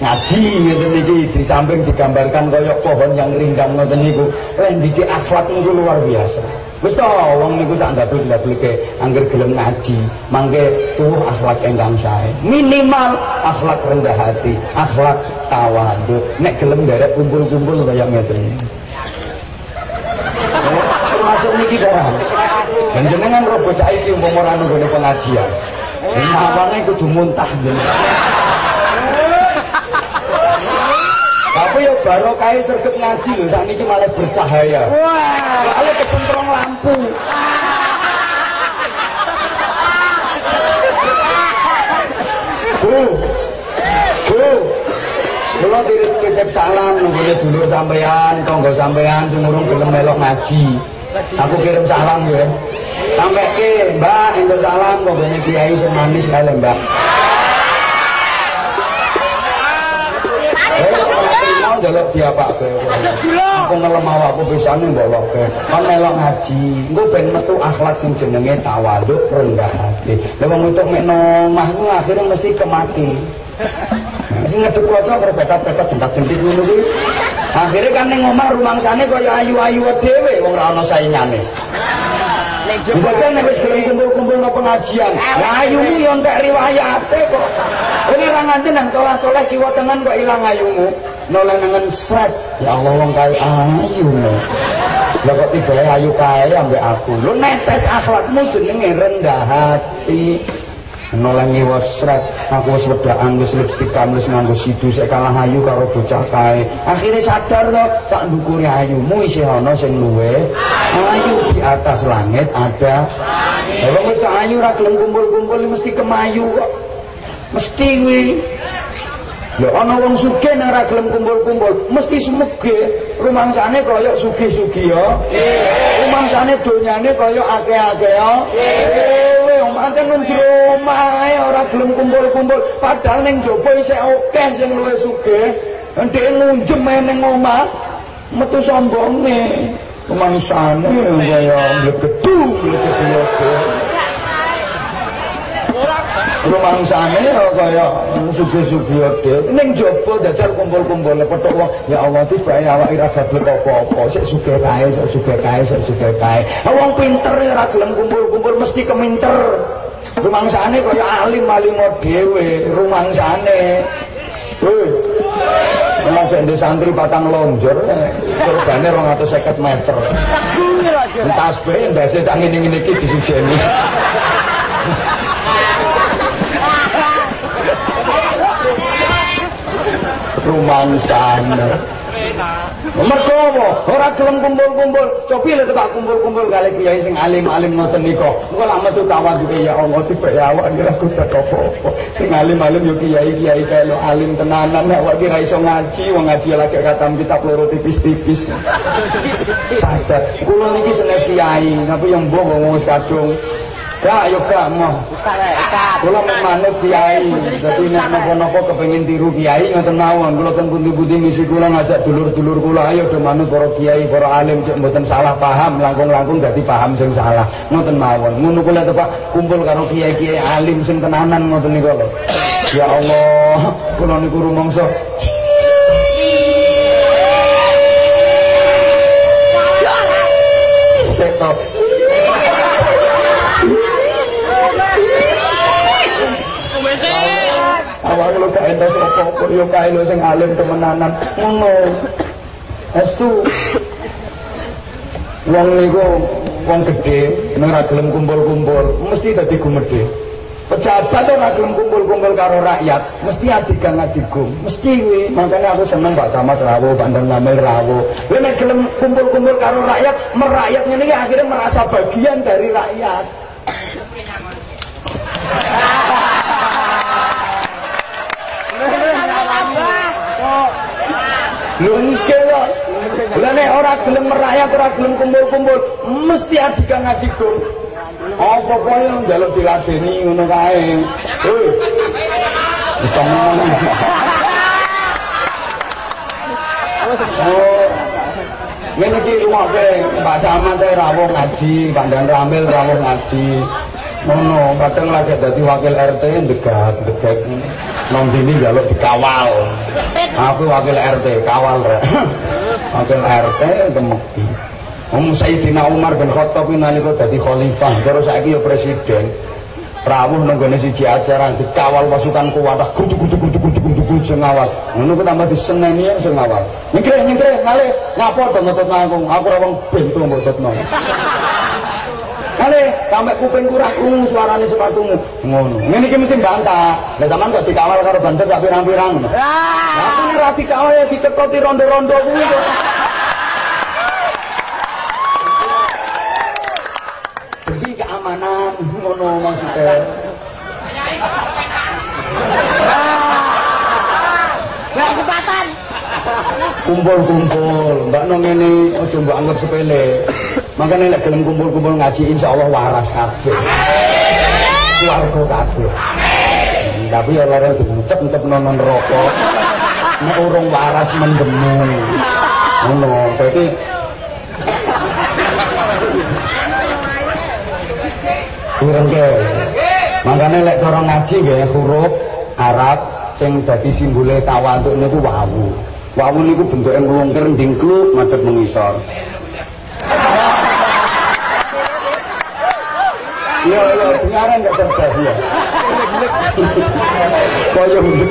ngaji ngeten iki di samping digambarkan kaya pohon yang rindang ngoten niku. Lan didik akhlak niku luar biasa. Wis to wong niku sak ndabel-ndabelke angger gelem ngaji, mangke tuwuh akhlak ingkang sae. Minimal akhlak rendah hati, akhlak tawadhu. Nek gelem nderek kumpul-kumpul kaya ngeten. Termasuk niki barang. Dan jenengan roh bocah iki umpama ora nunggone pengajian. Nawange kudu muntah jenengan. Ya baru kae sergep ngaji lho sakniki malah bercahaya. Wah. Soalnya kesentrong lampu. Bu. Bu. Kula titip salam nunggone dulur sampean, tangga sampean sing urung gelem melok ngaji. Aku kirim salam ya. Sampai ke Mbak, entuk salam kok kiai sing manis kae Mbak. Njaluk diapake. Aku ngelem awakku pisane mboloke. Kan melok ngaji. Engko ben metu akhlak sing jenenge tawaduk rendah hati. Lah wong itu mek nomah ku akhire mesti kemati. Sing ngedek kaca berbeda-beda jentak-jentik ngono kuwi. Akhire kan ning omah rumangsane kaya ayu-ayu dhewe wong ora ana saingane. Bisa kan nek wis gelem kumpul-kumpul no pengajian. Ayumu yo entek riwayate kok. Ini ra nganti nang toleh-toleh kiwa tengen kok ilang ayumu. Noleh nangen sret. Ya Allah wong kae ayu. Lah kok tiba ayu kae ambek aku. Lu netes akhlakmu jenenge rendah hati. Noleh ngiwa sret. Aku wis wedaan wis lipstik wis nganggo sidu sik kalah ayu karo bocah kae. Akhire sadar to sak ndukure ayumu isih ana sing luwe. Ayu di atas langit ada. Kalau kita ayu ra kumpul-kumpul mesti kemayu kok. Mesti kuwi. Ya ana wong sugih nek ora gelem kumpul-kumpul, mesti sumege. Rumangsane kaya sugih-sugih ya. Rumangsane donyane kaya akeh-akeh ya. Kowe pancen nang jero omahe ora gelem kumpul-kumpul, padahal ning jaba isih akeh sing luwih sugih. Ndek ngunjem ning omah, metu sombonge. Rumangsane kaya mlegedu, mlegedu. Rumangsane kaya sugih-sugih dhewe ning jaba jajal kumpul-kumpul petuk wong ya Allah tibae awake ora gablek apa-apa sik sugih kae sik sugih kae sik sugih kae. Wong pinter ora gelem kumpul-kumpul mesti keminter. Rumangsane kaya alim-alim dhewe rumangsane. Hei, Emang jende santri patang lonjor, kurbane 250 meter. Entas bae ndase tak ngene-ngene iki disujeni. rumangsane. Mergo apa? Ora gelem kumpul-kumpul. Cobi lek tak kumpul-kumpul kali kiai sing alim-alim ngoten nika. Engko lak metu tawaduke ya Allah tiba ya awak kira kudu apa-apa. Sing alim-alim yo kiai-kiai kaya alim tenanan awak kira iso ngaji, wong ngaji lagi katam kitab loro tipis-tipis. Sadar. Kula niki senes kiai, tapi yang mbok wong wis kadung Gak, yo gak mau. Kula manut kiai. Dadi nek napa-napa kepengin tiru kiai ngoten mawon. Kula ten pundi-pundi misi kula ngajak dulur-dulur kula ayo do manut para kiai, para alim cek mboten salah paham, langkung-langkung dadi paham sing salah. Ngoten mawon. Ngono kula tepak kumpul karo kiai-kiai alim sing tenanan ngoten niku lho. Ya Allah, kula niku rumangsa Seto. Awak lu gak entos apa-apa yo kae lho sing alim temenanan. Ngono. Estu. Wong niku wong nek ora gelem kumpul-kumpul mesti dadi gumedhe pejabat ora gelem kumpul-kumpul karo rakyat mesti adigang adigum. Mesti kuwi makanya aku seneng Pak Camat Rawo Bandeng Namel Rawo lha nek gelem kumpul-kumpul karo rakyat merakyat ngene iki akhirnya merasa bagian dari rakyat Kok. Lah nek ora gelem merayat, ora gelem kumpul-kumpul, mesti adigang adigung. Apa kaya njaluk diladeni ngono kae. Hei. Wis temen. Oh. Ngene iki rumoke Mbak Camat rawuh ngaji, Pandan Ramil rawuh ngaji. Ngono, kadang lagi dadi wakil RT degat-degat. Nang dini njaluk dikawal. Aku wakil RT, kawal rek. wakil RT temeki. Om Sayyidina Umar bin Khattab nalika dadi khalifah, terus saiki ya presiden. Rawuh nang gone siji acara dikawal pasukan kuwat gudu gudu gudu gudu gudu gudu sing ngawal. Ngono ku tambah diseneni ya sing ngawal. Nyengkre nyengkre ngale ngapa to ngetutno aku? Aku ora wong bento mbok Kale sampai kupingku ra krungu suarane sepatumu. Ngono. Ngene iki mesti bantah. Lah sampean kok dikawal karo banter gak pirang-pirang. Lah aku ora dikawal ya dicekoti rondo-rondo kuwi kok. Demi keamanan ngono maksudnya. Kumpul-kumpul, mbak nong ini ojo mbak anggap sepele. Makanya nek gelem kumpul-kumpul ngaji insyaallah waras kabeh. Keluarga kabeh. Tapi ya lara diucap-ucap nonon rokok. nek urung waras mendemu ngono dadi Irengke. Makane lek cara ngaji nggih huruf Arab sing dadi simbole tawaduk niku wawu. Wawu niku bentuke mlungker ndingkluk madhep mengisor. Iya, iya, dengaran enggak cerdas ya. Koyo ngene.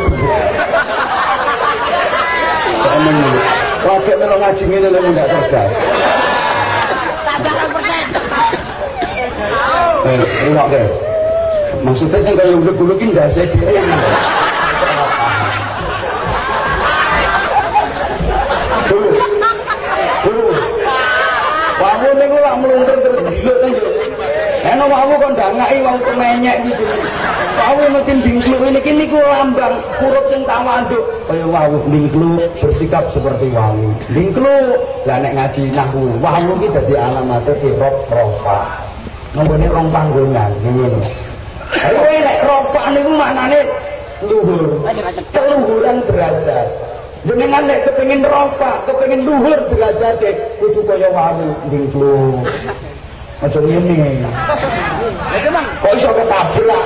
Kamu ngene. Lagi melo ngaji ngene lho enggak cerdas. Eh, enggak deh. Maksudnya sing kaya uluk-uluk ki ndase dhewe. Wawu mluntur terus diluk kan yo. Eno wawu kok ndangaki wong kemenyek iki. Wawu mesti dingkluk niki niku lambang huruf sing tawaduk. Kaya wawu dingkluk bersikap seperti wawu. Dingkluk lah nek ngaji nahwu wawu iki dadi alamat irob rofa. Nggone rong panggonan ngono. Ayo nek rofa niku maknane luhur. Keluhuran derajat. Jenengan nek kepengin rofa, kepengin luhur derajate kudu kaya wawu ndingkluk. Aja ngene. Kok iso ketabrak?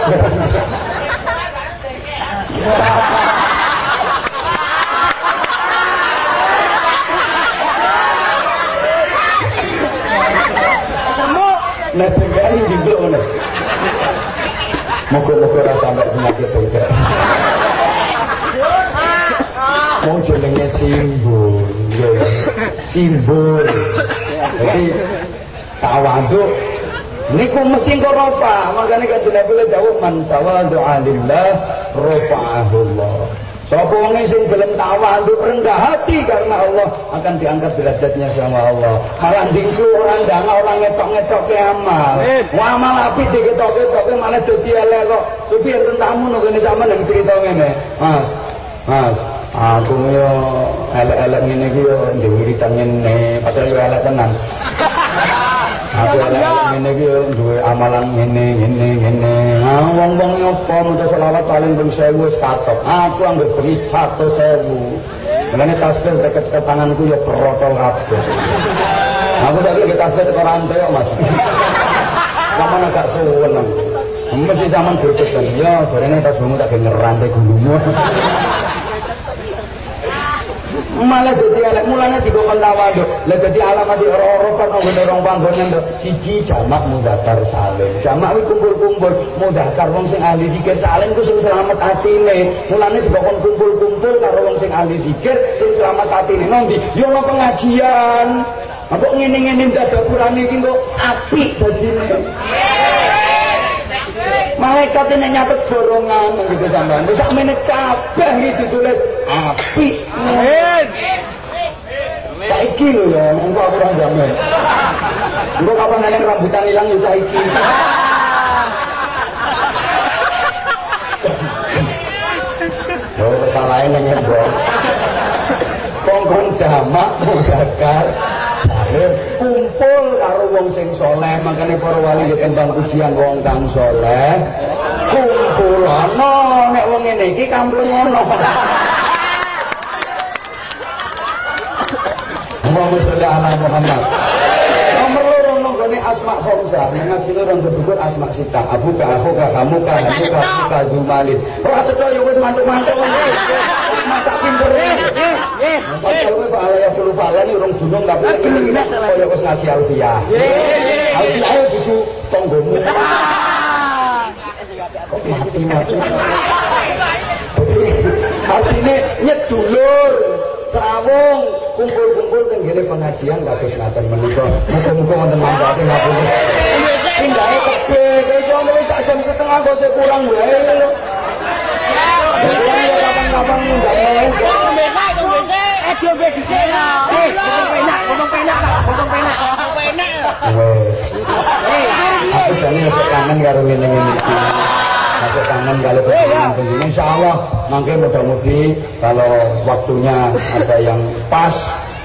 Nek tegani ndingkluk ngono. Moga-moga ora sampe penyakit tegak. Mau jenenge simbol. Simbol. Jadi tawaduk niku mesti kok rafa, makane kan Nabi dawuh man tawadhu alillah rafa'ahullah. Sapa wong sing gelem tawadhu rendah hati karena Allah akan diangkat derajatnya sama Allah. Malah dingku orang danga orang ngetok-ngetoke amal. Wah amal apik diketok-ketoke malah dadi elek kok. Supi enten tamu nang kene sampean nang crita ngene. Mas, Mas, aku yo elek-elek ngene iki yo ndek wiritan ngene, padahal yo elek tenan. Aku elek-elek ngene iki yo duwe amalan ngene, ngene, ngene. Ah wong-wong yo apa maca selawat paling ping 1000 wis katok. Aku anggere bengi 1000. Mulane tasbih deket ke tanganku yo protol kabeh. Aku saiki tasbih teko rantai kok, Mas. Kapan agak suwen. Mesti sampean gregetan. Ya, barene tasbihmu tak ngerantai gulumu. malah dadi elek mulane dikon tawaduk lah dadi alamat di ora-ora kan ngene rong panggonan to. Siji jamak mudzakkar salim. Jamak kuwi kumpul-kumpul. Mudzakkar wong sing ahli dikir salim ku sing selamat atine. Mulane dikon kumpul-kumpul karo wong sing ahli dikir sing selamat atine. Nondi yo ono pengajian. Apa ngene-ngene dadakurane iki kok? Apik dadine Malaikat ini nyapet borongan gitu sampean. Wis sakmene kabeh iki ditulis apik. Amin. Saiki lho ya, engko aku ora jamin. Engko kapan ana rambutan ilang ya saiki. Oh, kesalahan nang bro. Kongkon jamak mudakar kumpul karo wong sing soleh makane para wali ya tentang ujian wong kang soleh. Kumpulana nek wong ngene iki kampung ngono Allahumma sholli ala Muhammad asma khamsa nek ngaji orang berbukur asma sita. Abu ka aku ka kamu ka kamu ka aku ka jumalin ora cetha ya wis mantuk-mantuk. Macak pinter nggih padahal kowe ala ya fulu falan urung dunung tapi kaya wis ngaji alfiah alfiah dudu tanggomu kok mati mati? Artinya nyedulur serawung kumpul-kumpul tenggene pengajian kados ngaten menika muga-muga wonten manfaate ngapunten pindahe kebeh kaya wis sak jam setengah kok sik kurang wae lho kapan-kapan ngundang mulai Eh, diombe dhisik. Eh, ngomong penak, ngomong penak, ngomong penak, ngomong penak. Wes. Jane sok kangen karo ngene-ngene iki. Aku kangen kalau pertemuan begini. Insya Allah mungkin mudah-mudi kalau waktunya ada yang pas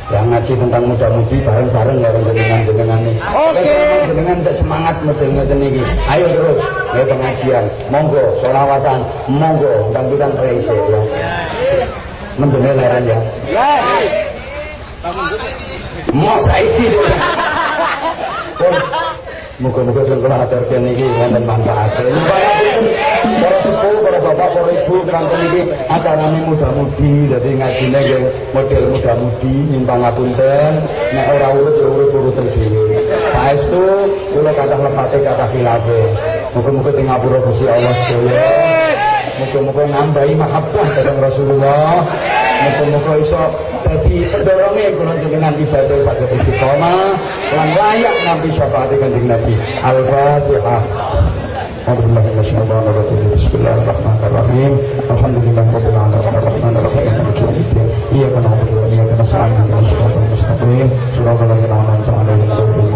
yang ngaji tentang muda-mudi bareng-bareng ya jenengan-jenengan ini. Oke. Jenengan tak semangat ngeten-ngeten iki. Ayo terus ya pengajian. Monggo solawatan, monggo mudah-mudahan reise ya. Mendene leran ya. Mau saiki. Muga-muga sing kula aturke niki wonten manfaate. Para sepuh, para bapak, para ibu kanten iki acarane muda-mudi dadi ngajine nggih model muda-mudi nyumbang ngapunten nek ora urut ya urut-urut dhewe. Saestu kula kathah lepate kathah khilafe. Muga-muga teng ngapura Gusti Allah sedaya. Muga-muga nambahi mahabbah dhateng Rasulullah. Muga-muga iso dadi pendoronge kula jenengan ibadah saged istiqomah lan layak nampi syafaat Kanjeng Nabi. Al-Fatihah. أعوذ بالله من الشيطان الرجيم بسم الله الرحمن الرحيم الحمد لله رب العالمين الرحمن الرحيم مالك يوم الدين إياك نعبد وإياك نستعين اهدنا الصراط المستقيم صراط الذين أنعمت عليهم غير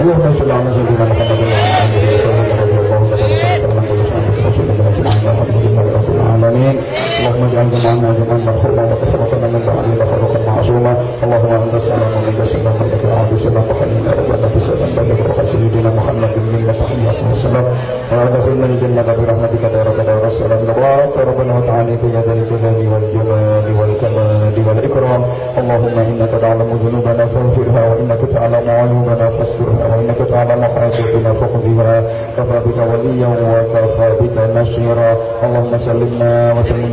اللهم صل على سيدنا محمد وعلى آله وصحبه رضي الله تبارك وتعالى رسول الله صلى الله عليه وسلم رب العالمين اللهم اجعل جمعنا جمعا مرحوما وتفرقنا من بعده تفرقا معصوما اللهم انت السلام ومنك السلام عليك يا عبد السلام وخلينا ربنا بسلام بارك وخير سيدنا محمد من تحيات والسلام وادخلنا الجنة برحمتك يا رب العالمين السلام تبارك ربنا وتعالى يا ذا الجلال والجمال والكمال والإكرام اللهم إنك تعلم ذنوبنا فاغفرها وإنك تعلم عيوبنا فاسترها وإنك تعلم حاجتنا فاقضها كفى بك وليا وكفى بك نصيرا اللهم سلمنا وسلم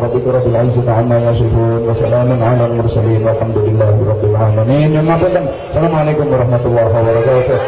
ربك رب العزة عما يصفون وسلام على المرسلين والحمد لله رب العالمين Assalamualaikum warahmatullahi wabarakatuh